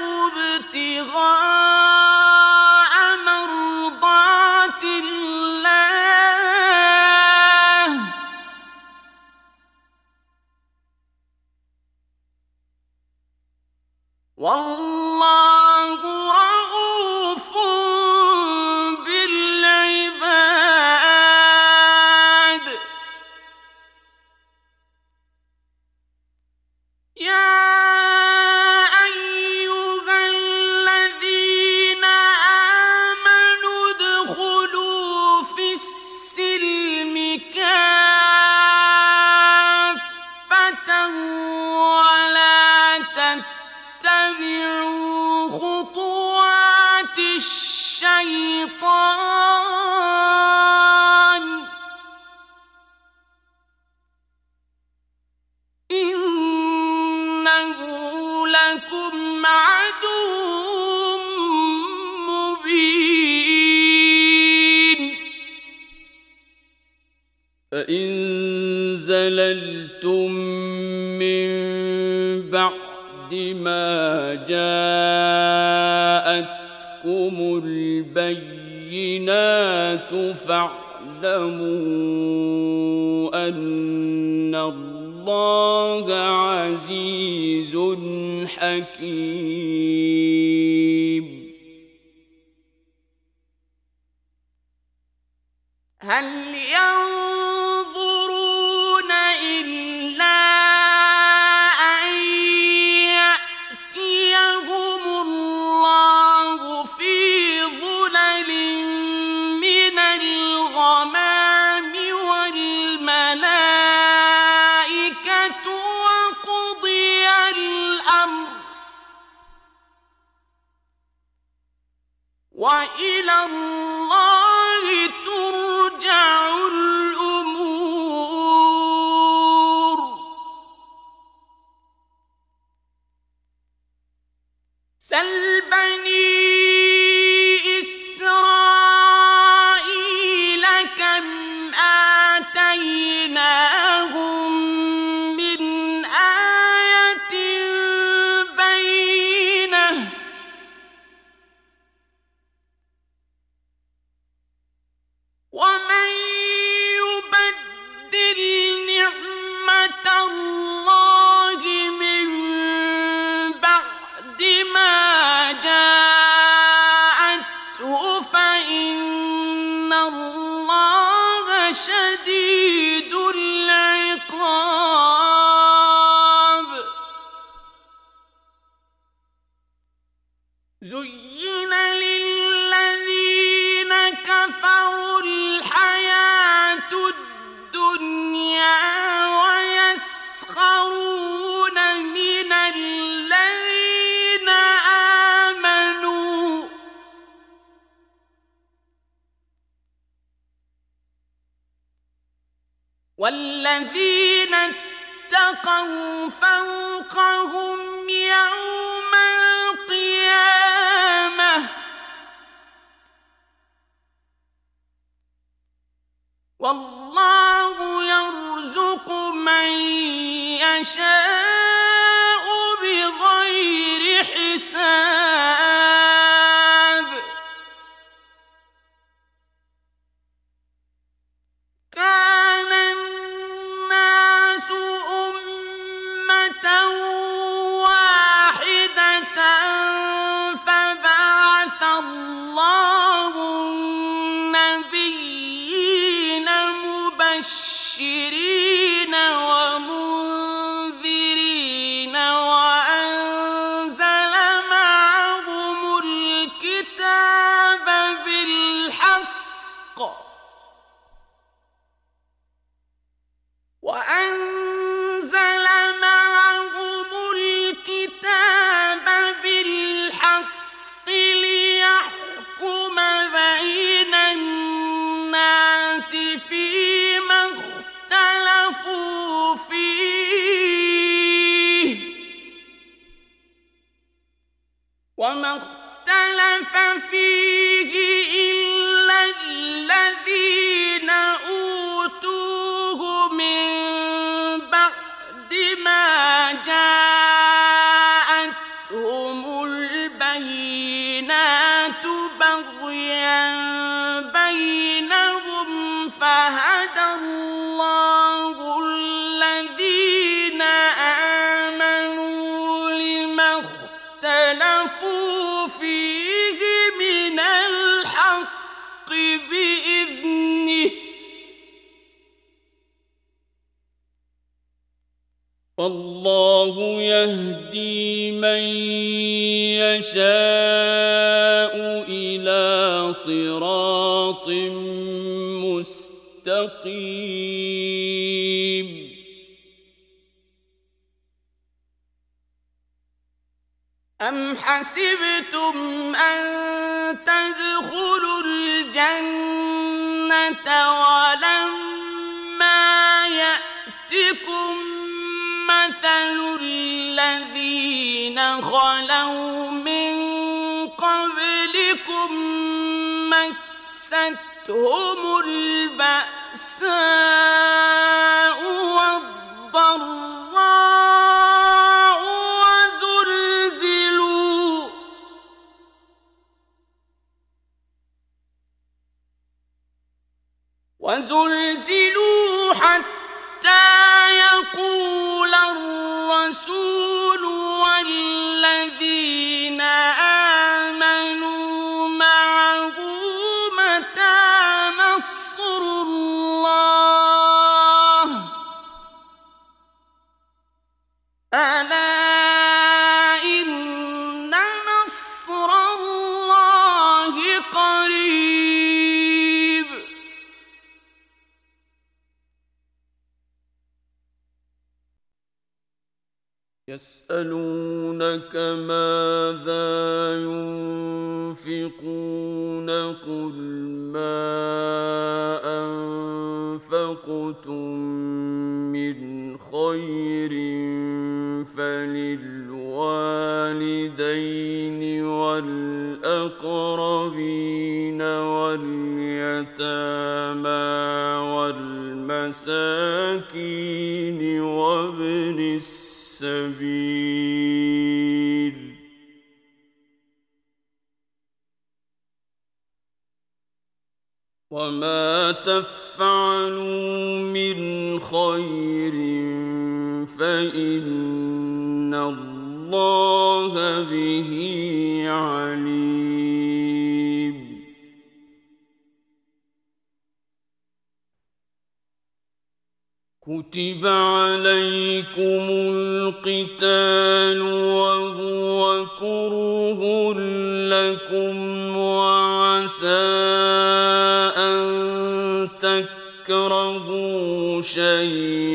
Speaker 2: ابتغاء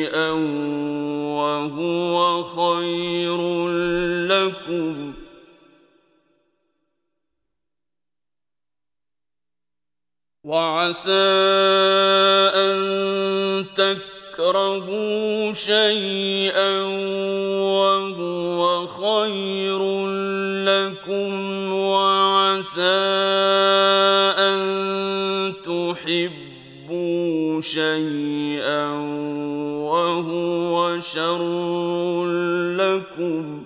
Speaker 1: شيئا وهو خير لكم. وعسى أن تكرهوا شيئا وهو خير لكم. وعسى أن تحبوا شيئا وهو شر لكم.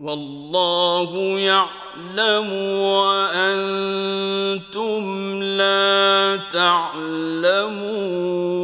Speaker 1: والله يعلم وأنتم لا تعلمون.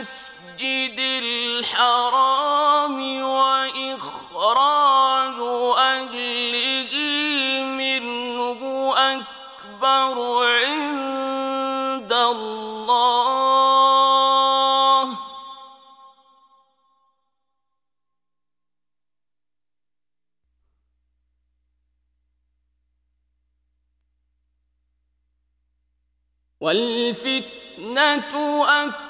Speaker 1: والمسجد الحرام وإخراج أهله منه أكبر عند الله. والفتنة أكبر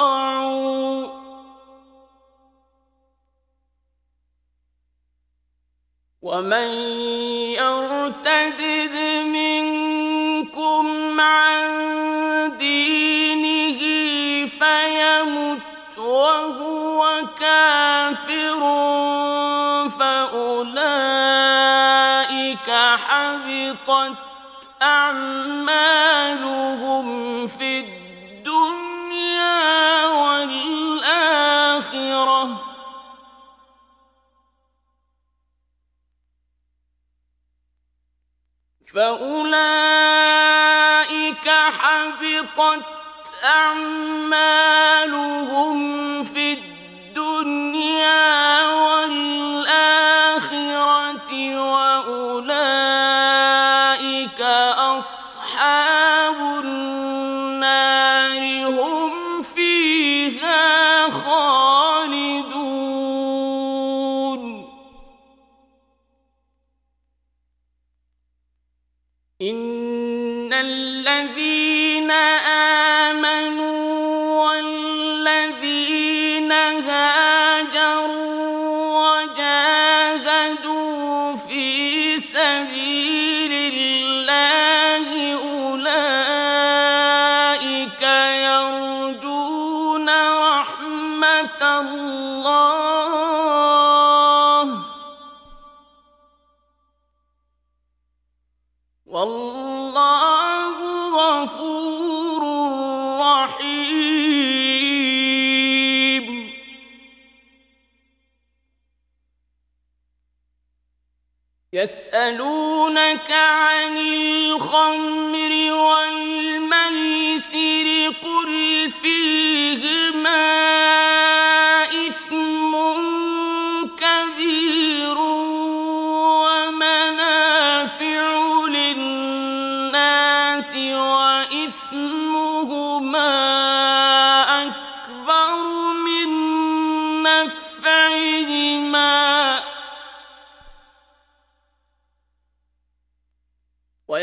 Speaker 1: ومن يرتد منكم عن دينه فيمت وهو كافر فأولئك حبطت أعمالهم في الدنيا فأولئك حبطت أعمالهم في الدنيا والآخرة وأولئك يسألونك عن الخمر والميسر قل فيهما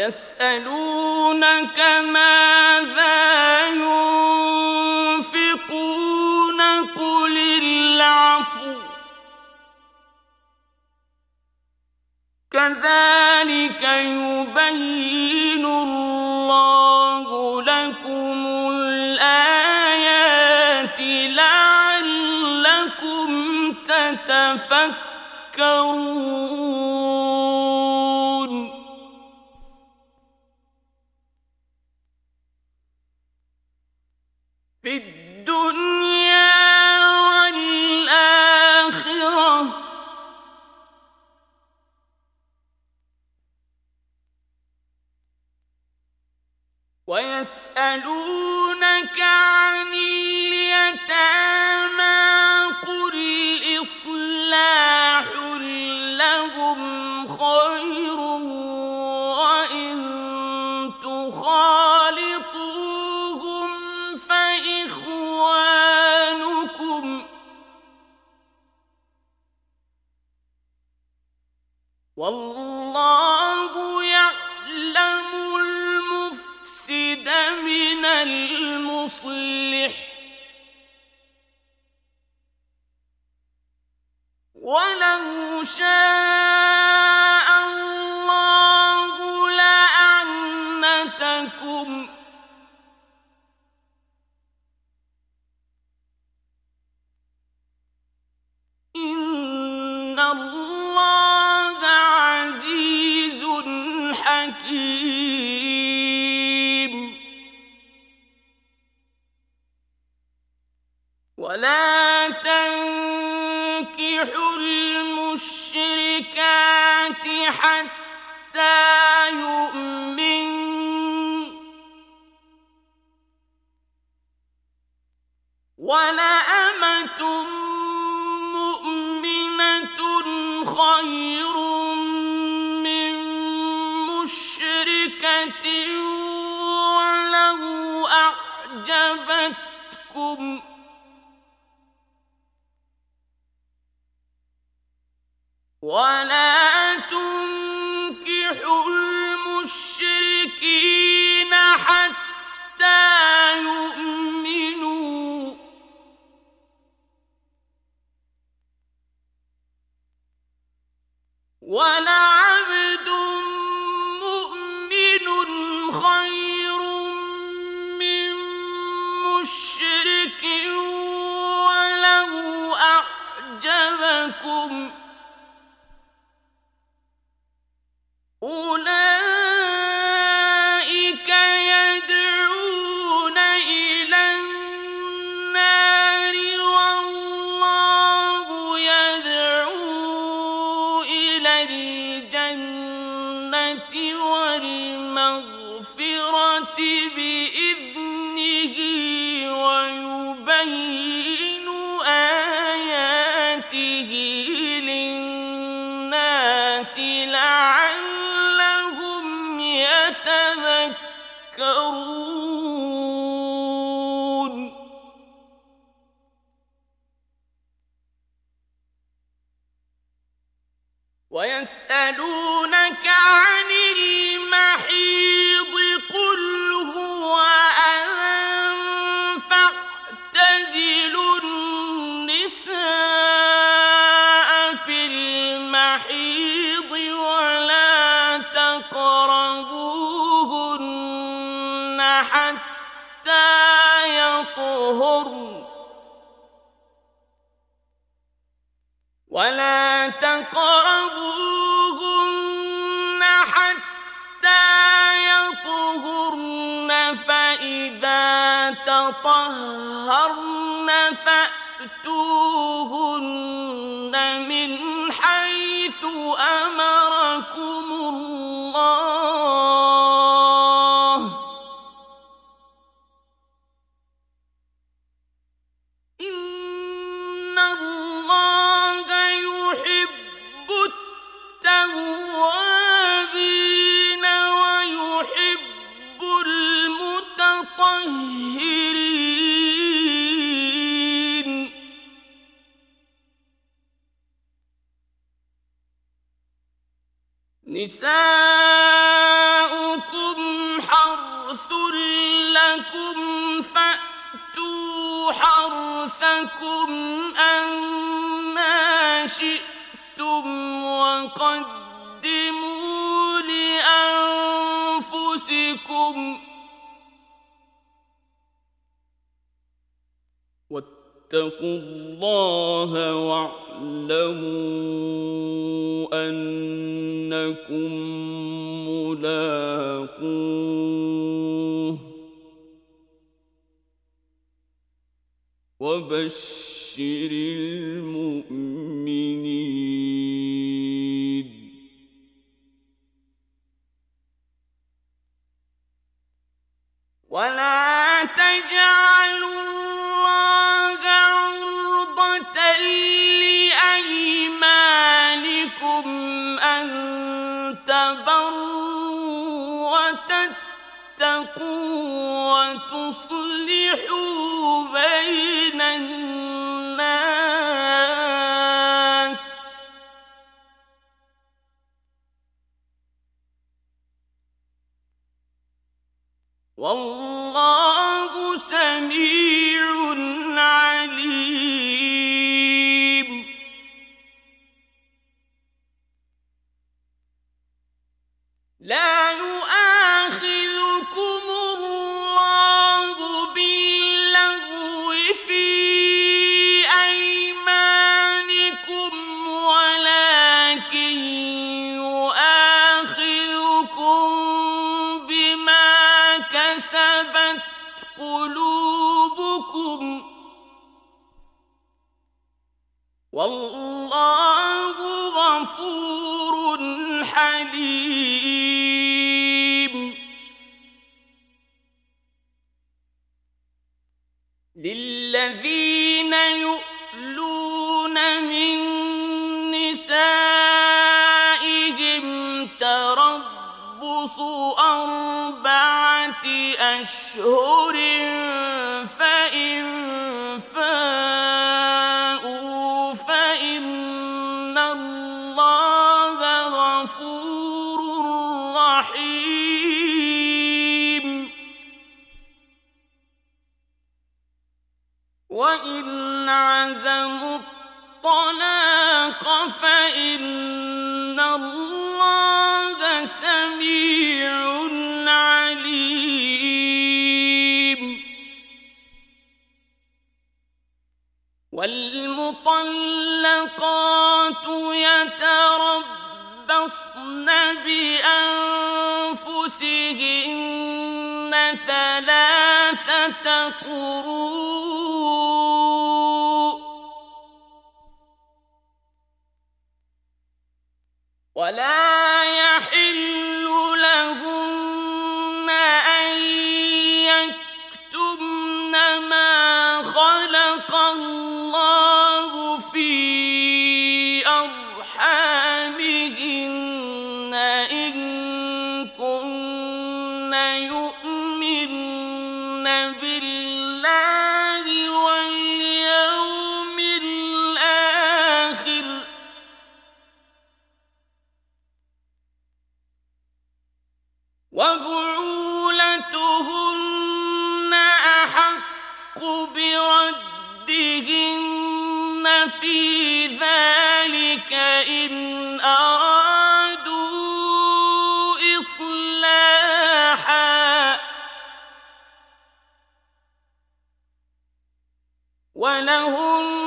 Speaker 1: يسألونك ماذا ينفقون قل العفو. كذلك يبين الله لكم الآيات لعلكم تتفكرون. يسألونك عن شَاءَ سلعا تطهرن واتقوا الله واعلموا أنكم ملاقوه وبشر المؤمنين. ولا تجعلوا الله عرضة لأيمانكم أن تبروا وتتقوا وتصلحوا بين الناس والله أشهر فإن فاءوا فإن الله غفور رحيم. وإن عزموا الطلاق فإن والمطلقات يتربصن بأنفسهن ثلاثة قروء. ولا يحل
Speaker 2: لهم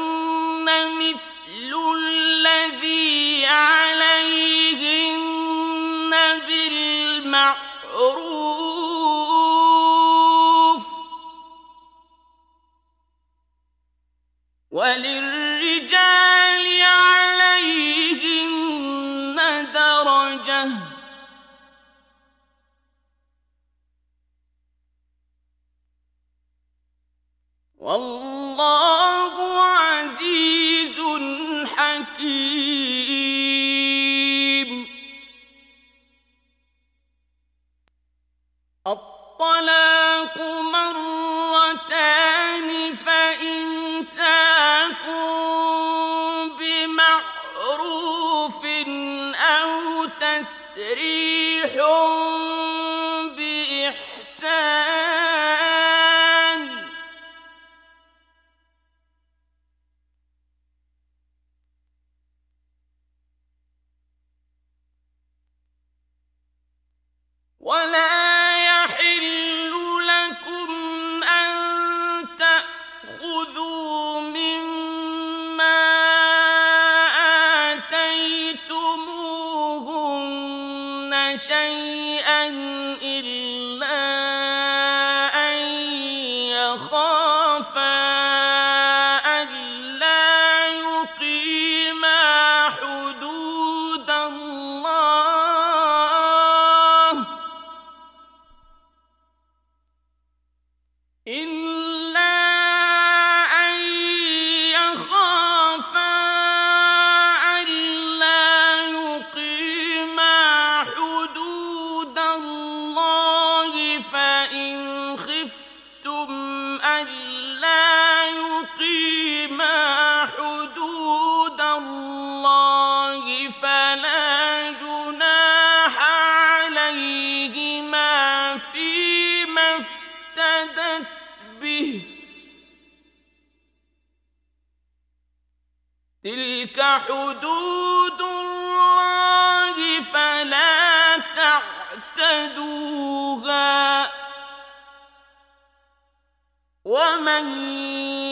Speaker 2: حدود الله فلا تعتدوها. ومن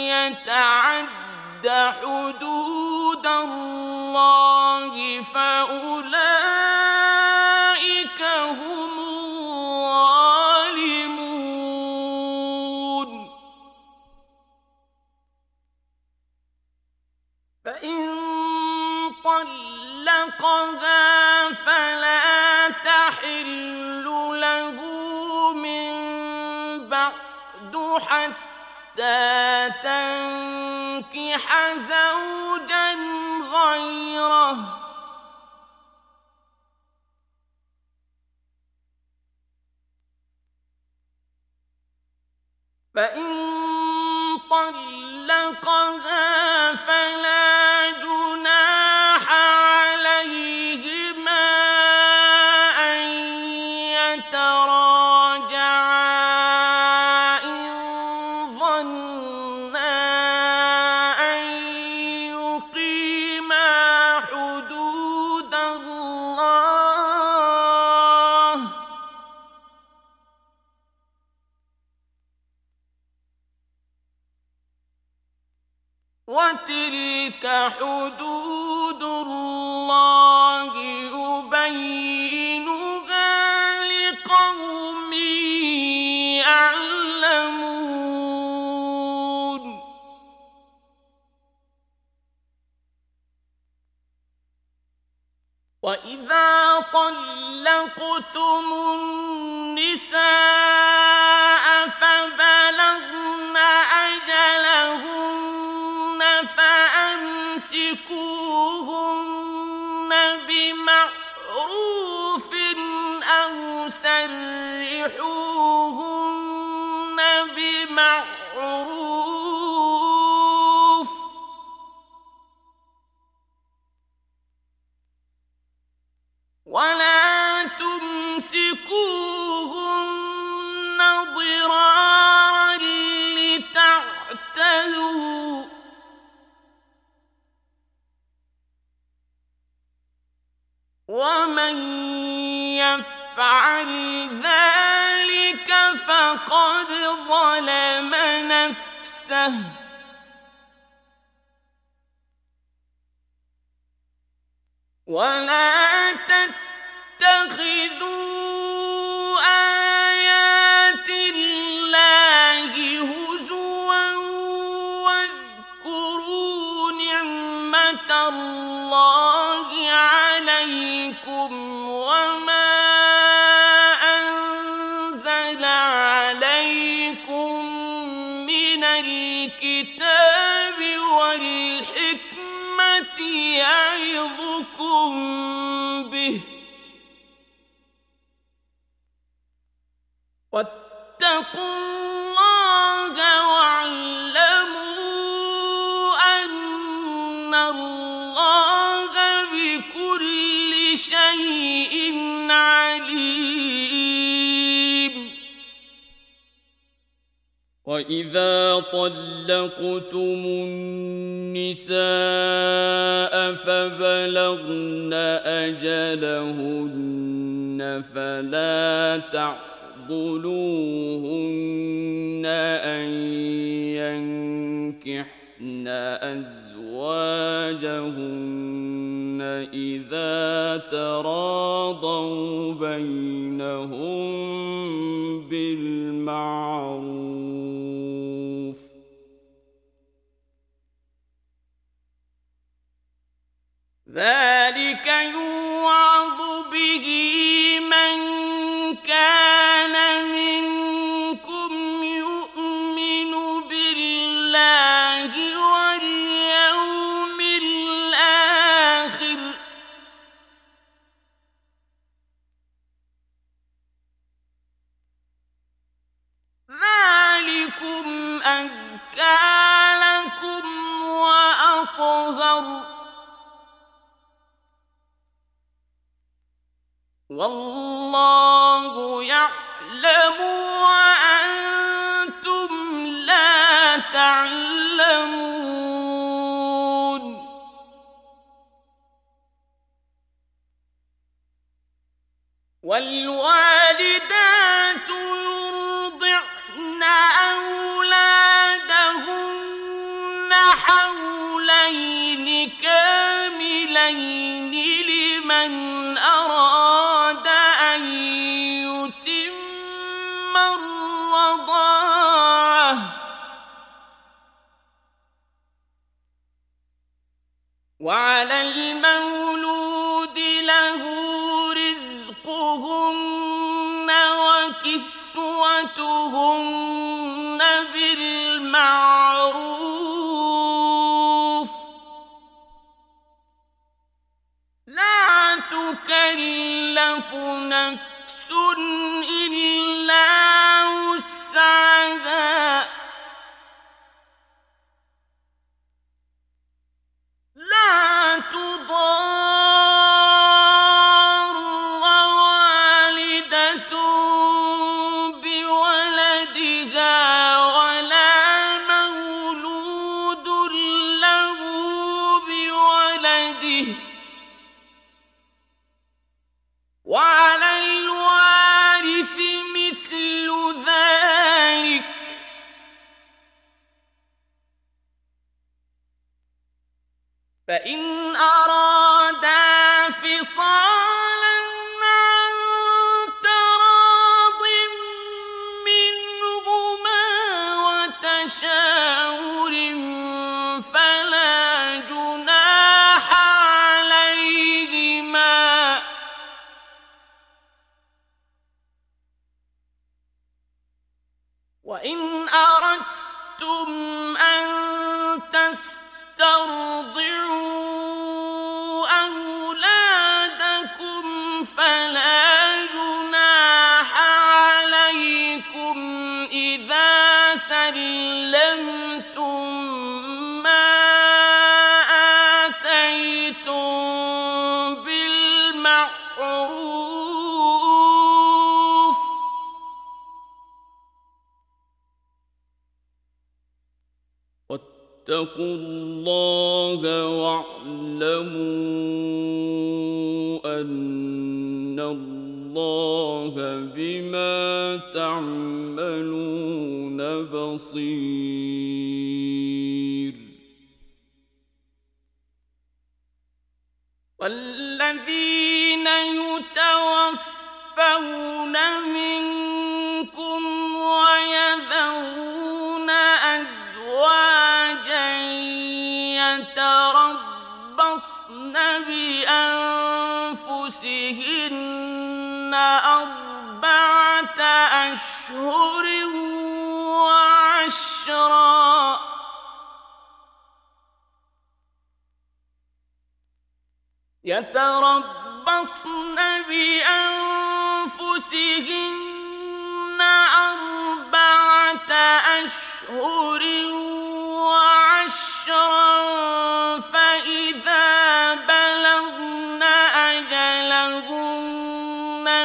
Speaker 2: يتعد حدود الله فلا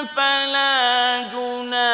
Speaker 2: فلا جناح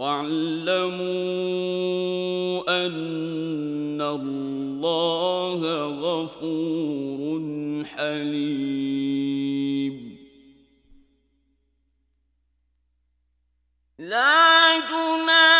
Speaker 1: وَاعْلَمُوا أَنَّ اللَّهَ غَفُورٌ حَلِيمٌ.
Speaker 2: لَا جُنَاحَ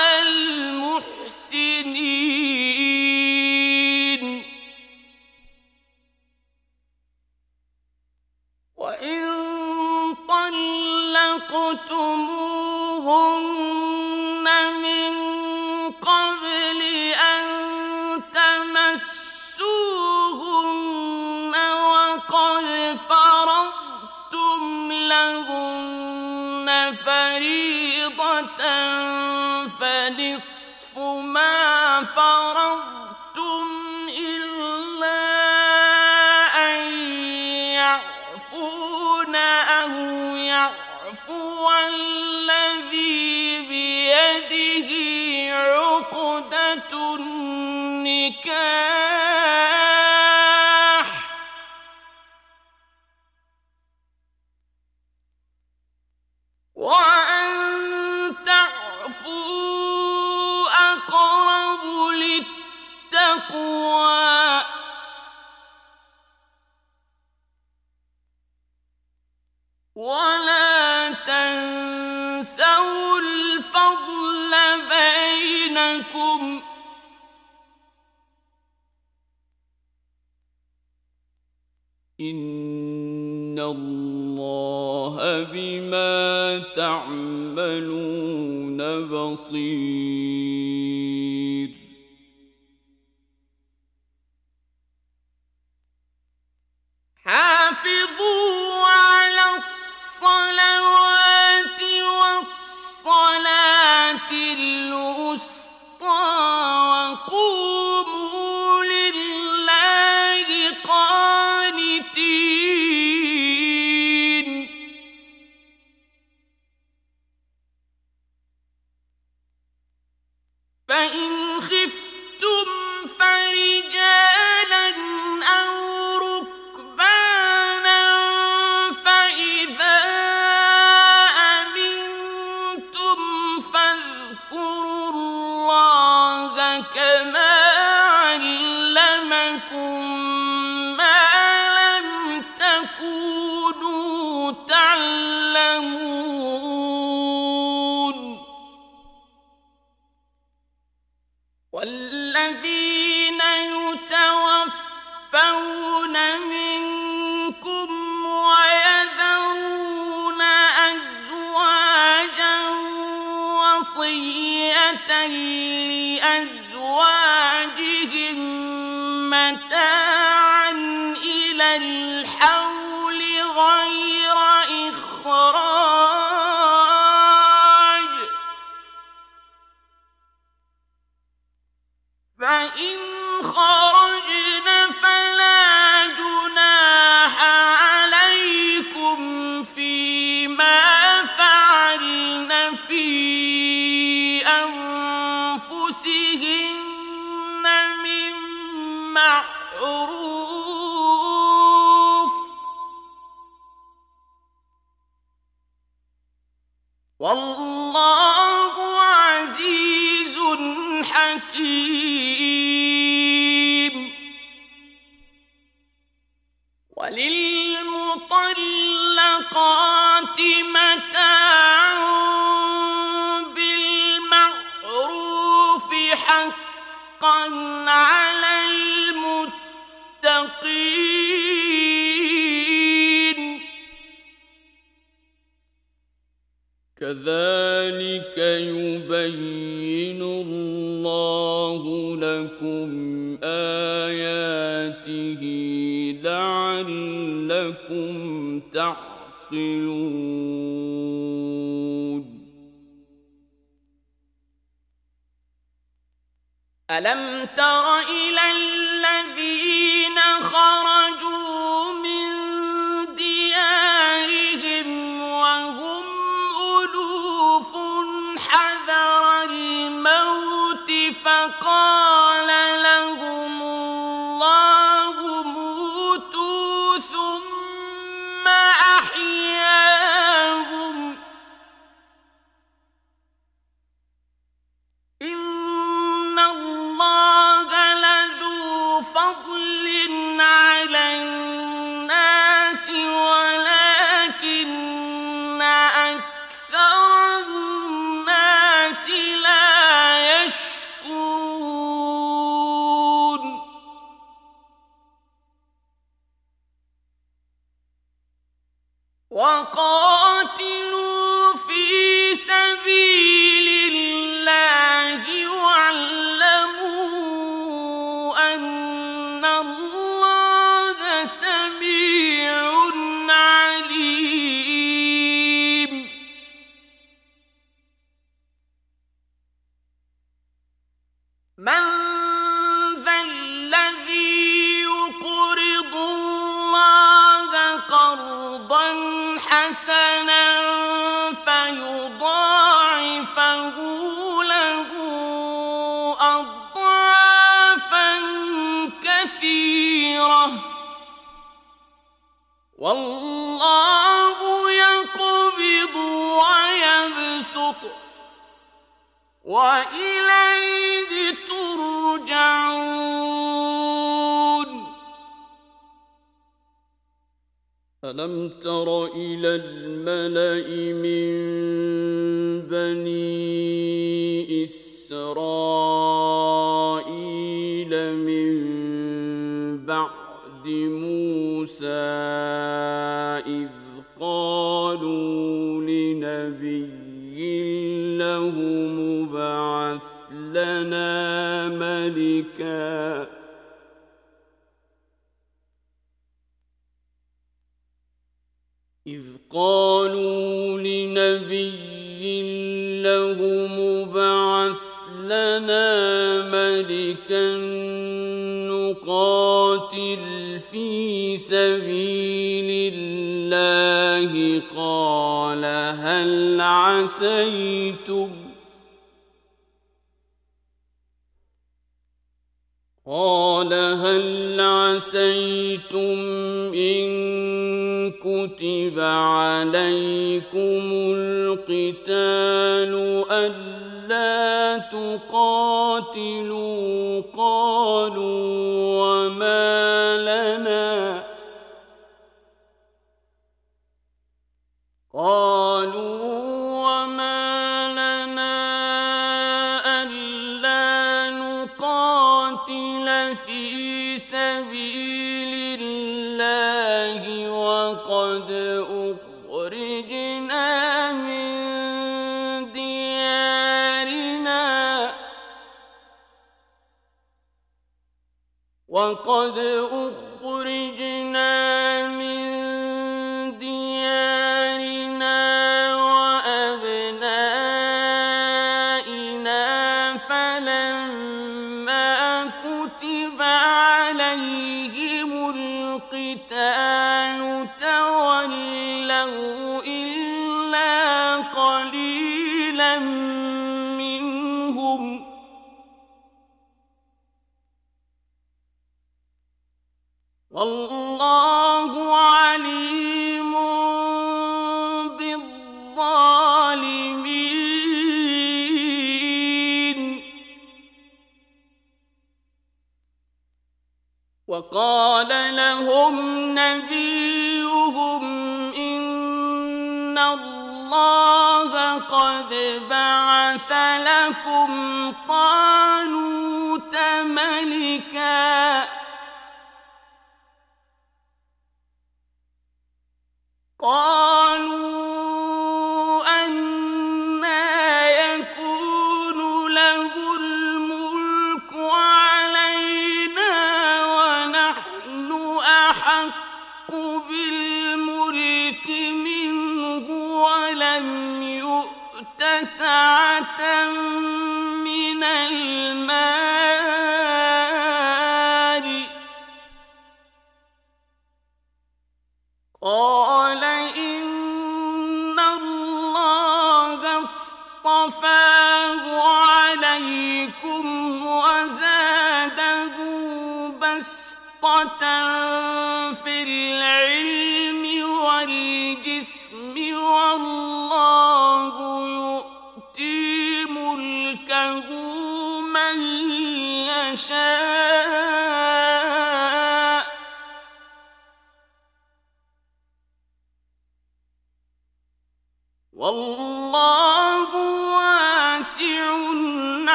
Speaker 1: ان اللہ بما تعملون
Speaker 2: بصیر
Speaker 1: حافظون يبين الله لكم آياته لعلكم تعقلون.
Speaker 2: ألم تر إلى الذين خرجوا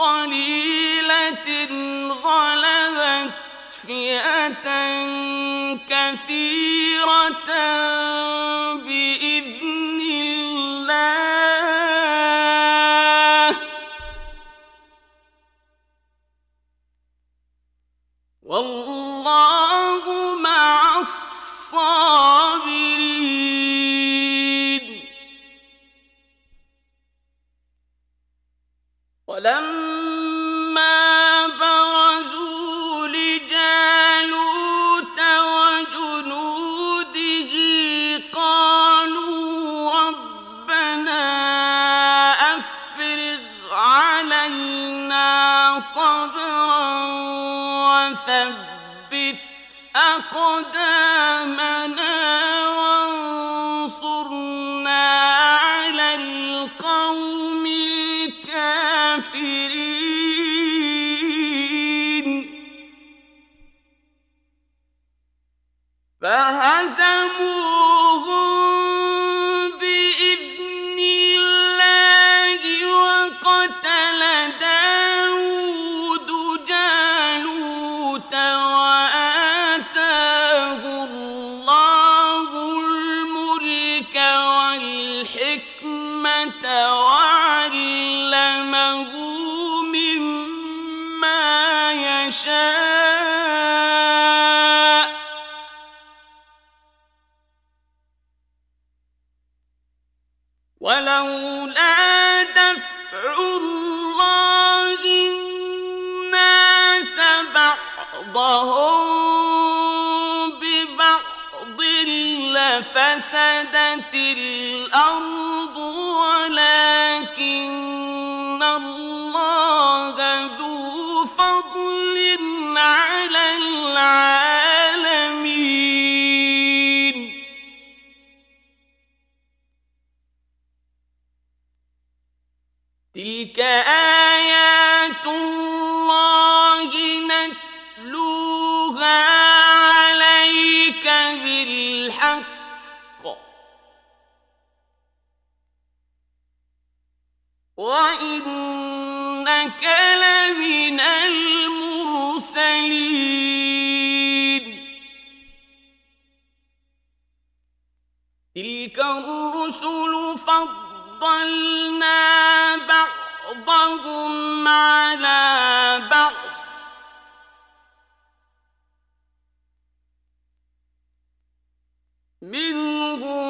Speaker 1: قليلة غلبت فئة كثيرة بإذن الله. والله اقسموا فسدت الأرض ولكن وَإِنَّكَ لَمِنَ الْمُرْسَلِينَ تِلْكَ الرُّسُلُ فَضَّلْنَا بَعْضَهُمْ عَلَى بَعْضٍ مِنْهُمْ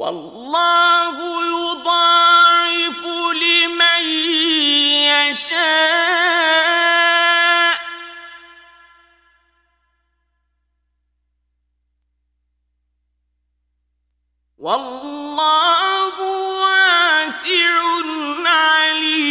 Speaker 1: والله يضاعف لمن يشاء والله واسع عليم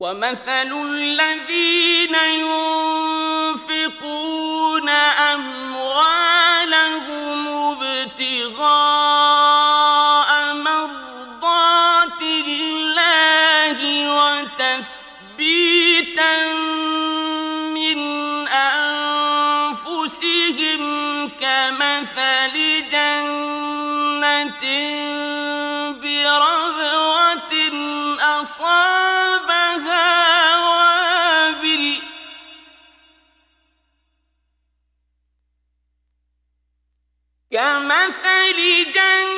Speaker 1: ومثل الذين ينفقون أموالهم لجن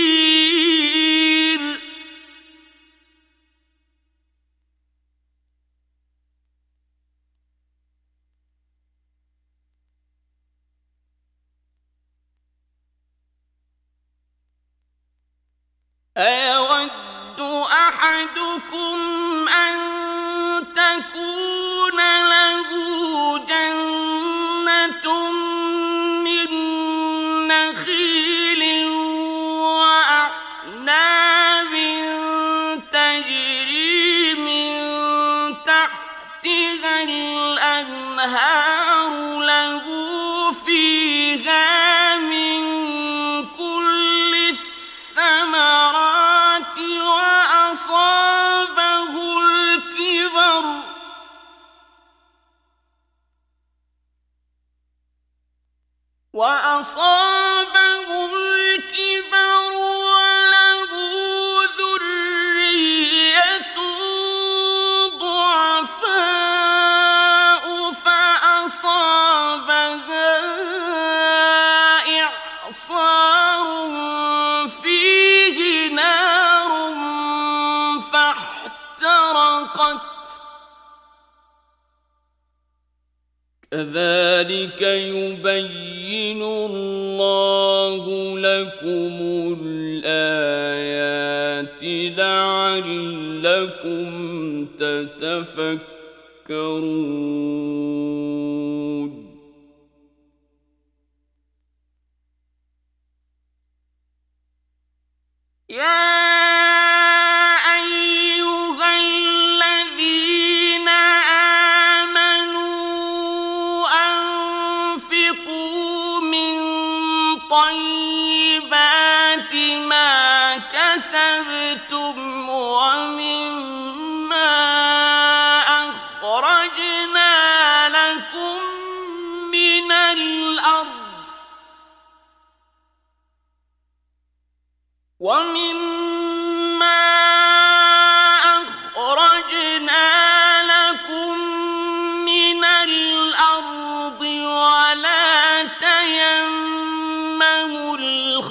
Speaker 3: كذلك يبين الله لكم الآيات لعلكم تتفكرون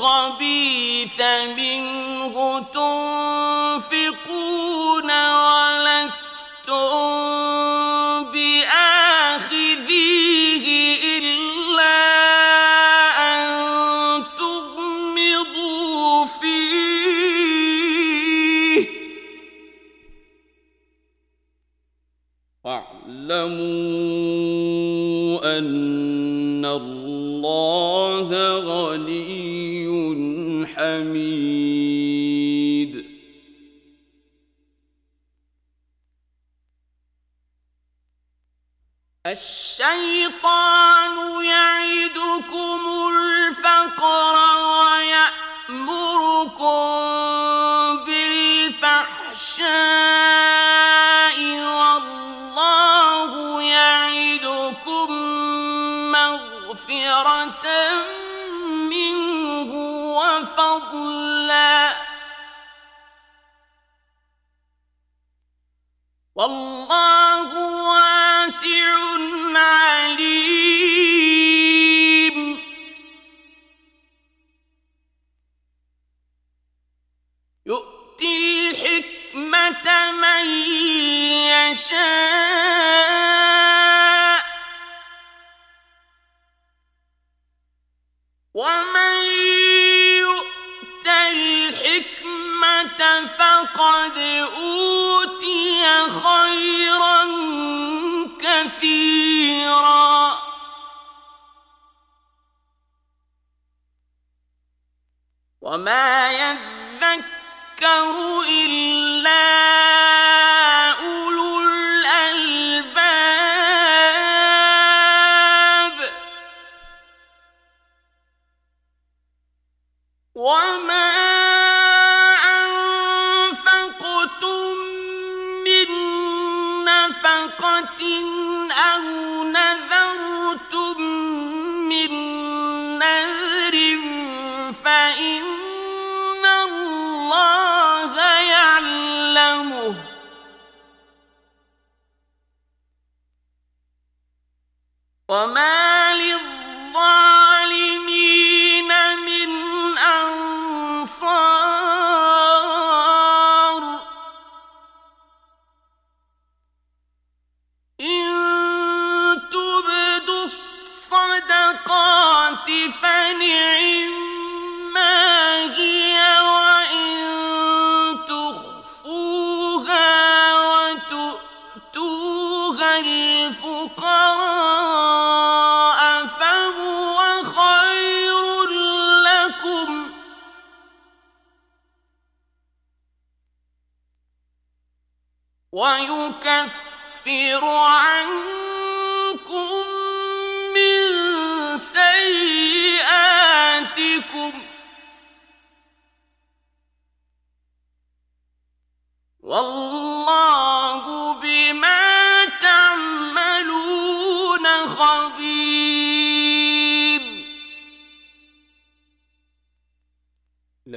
Speaker 1: الشيطان وما يذكر إلا يكفر عنك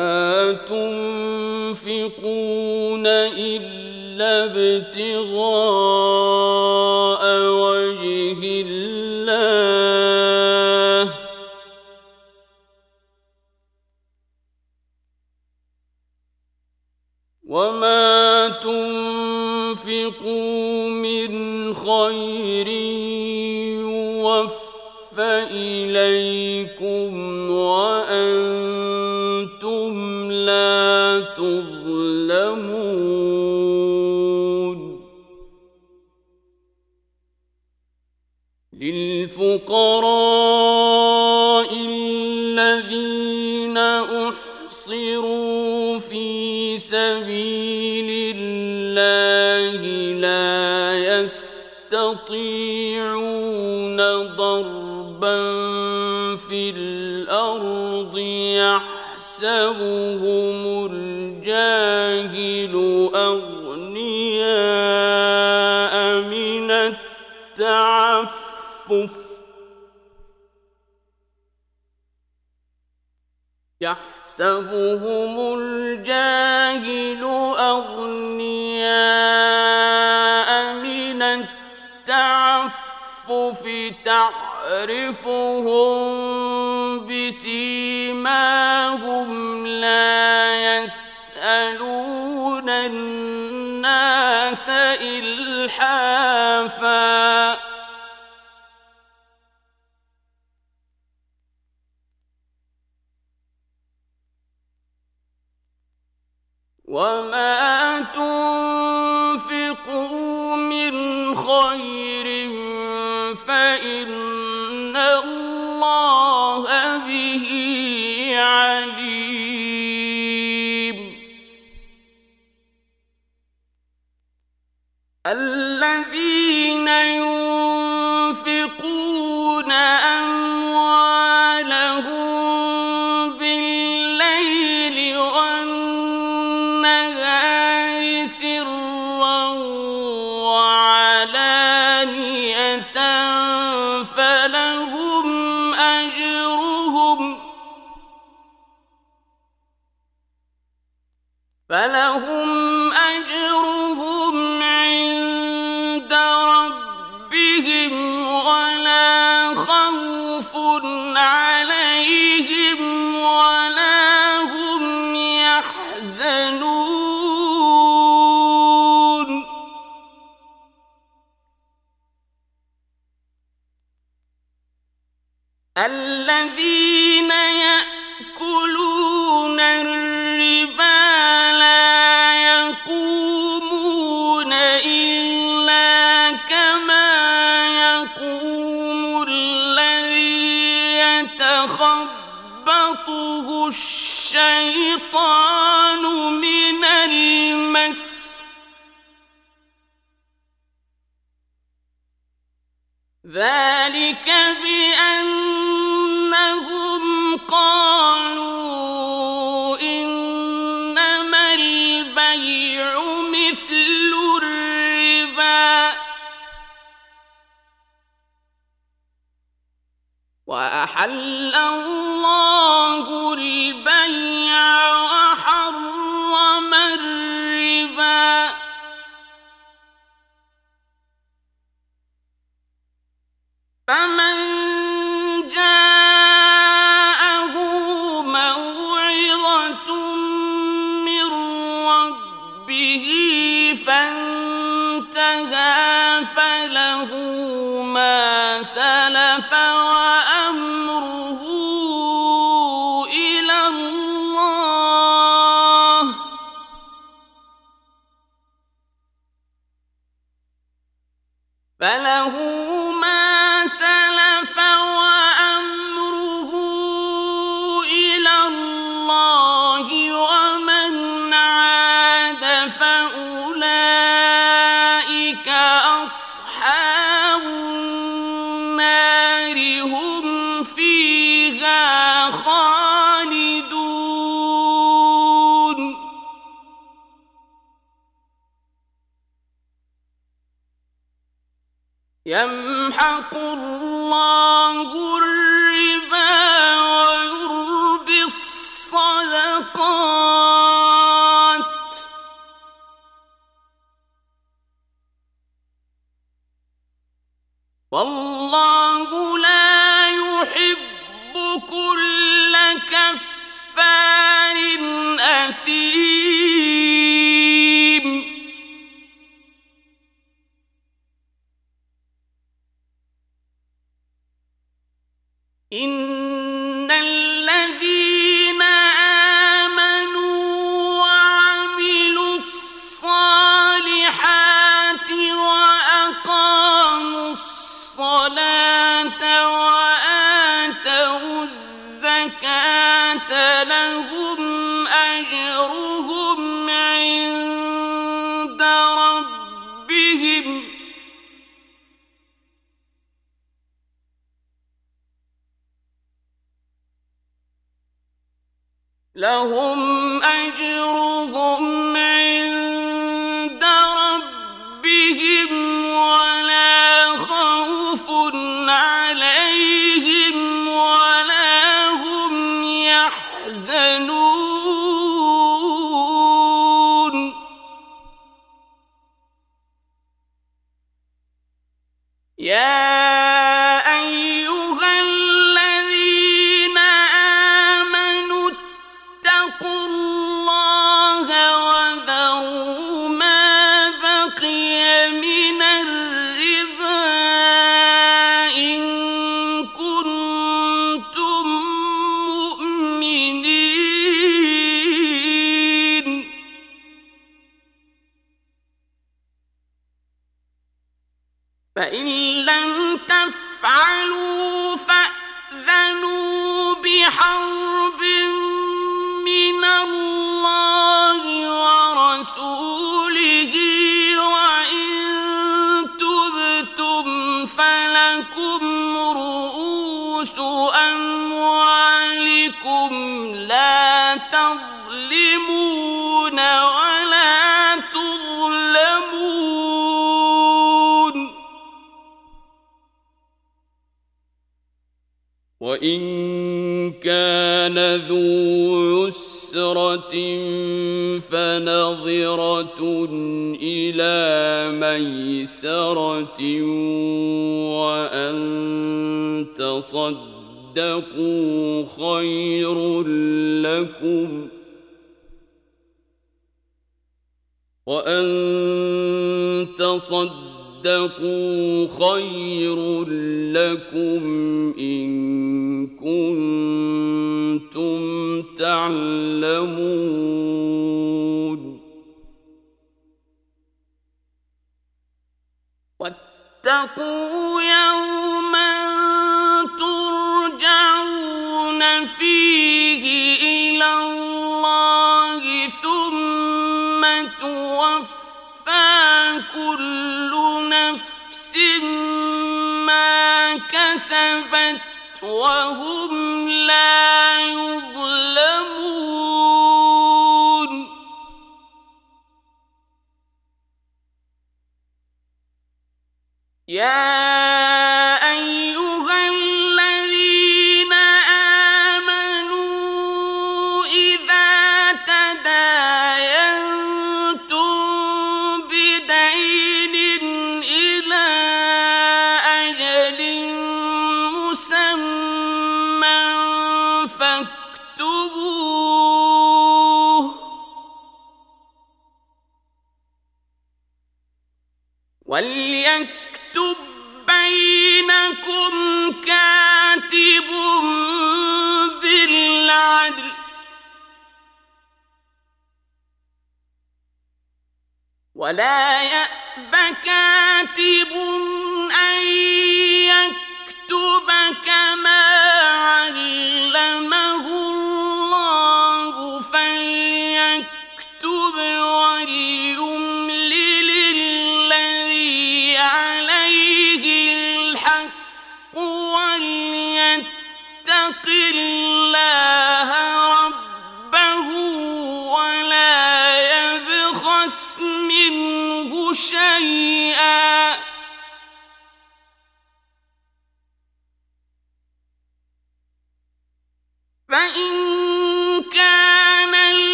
Speaker 3: وما تنفقون إلا ابتغاء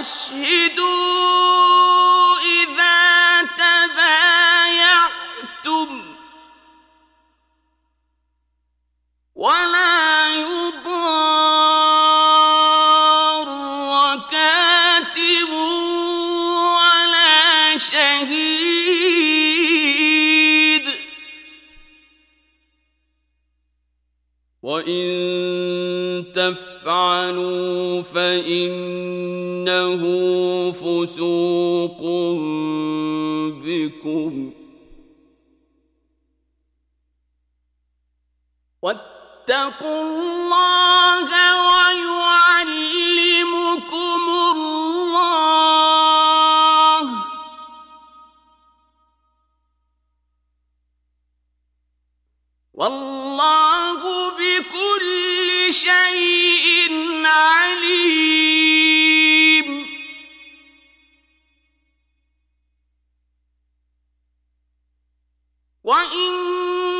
Speaker 4: واشهدوا فعلوا فإنه فسوق بكم
Speaker 3: واتقوا الله ويعلم شيء عليم. وإن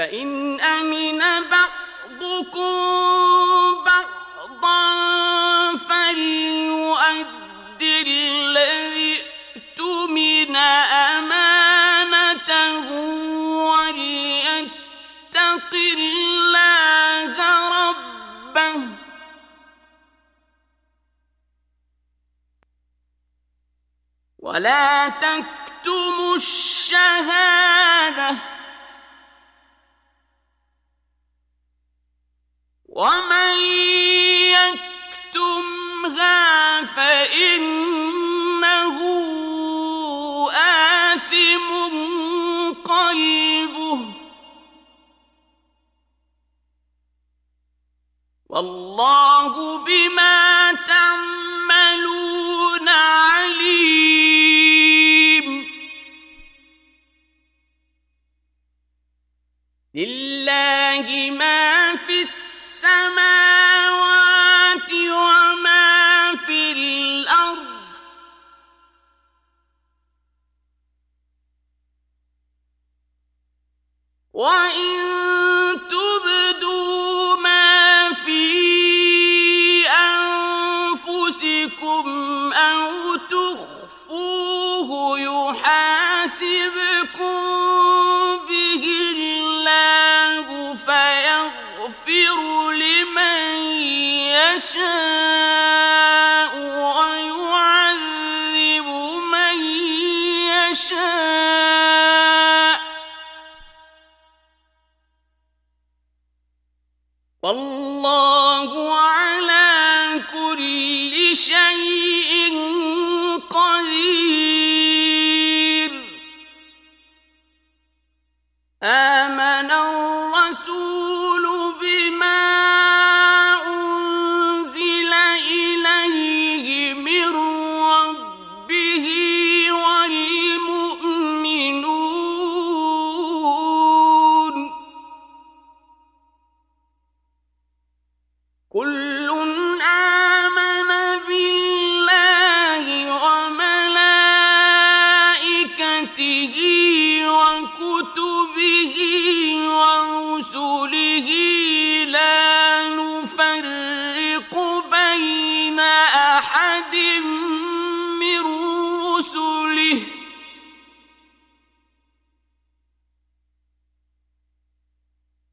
Speaker 3: فَإِنْ أَمِنَ بَعْضُكُم بَعْضًا وَلَا تَكْتُمُوا
Speaker 1: الشَّهَادَةَ ۚ. وَمَن يَكْتُمْهَا فَإِنَّهُ وَاللَّهُ بِمَا تَعْمَلُونَ عَلِيمٌ. لِلَّهِ مَا فِي السَّمَاوَاتِ وَمَا فِي الْأَرْضِ ۚ. وَإِن يشاء ويعذب من يشاء.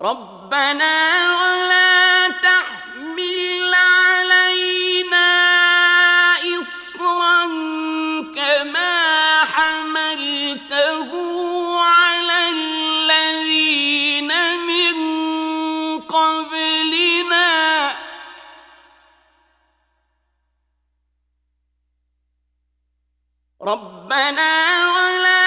Speaker 1: رَبَّنَا وَلَا تَحْمِلْ عَلَيْنَا إِصْرًا كَمَا حَمَلْتَهُ عَلَى الَّذِينَ مِن قَبْلِنَا ۚ. رَبَّنَا وَلَا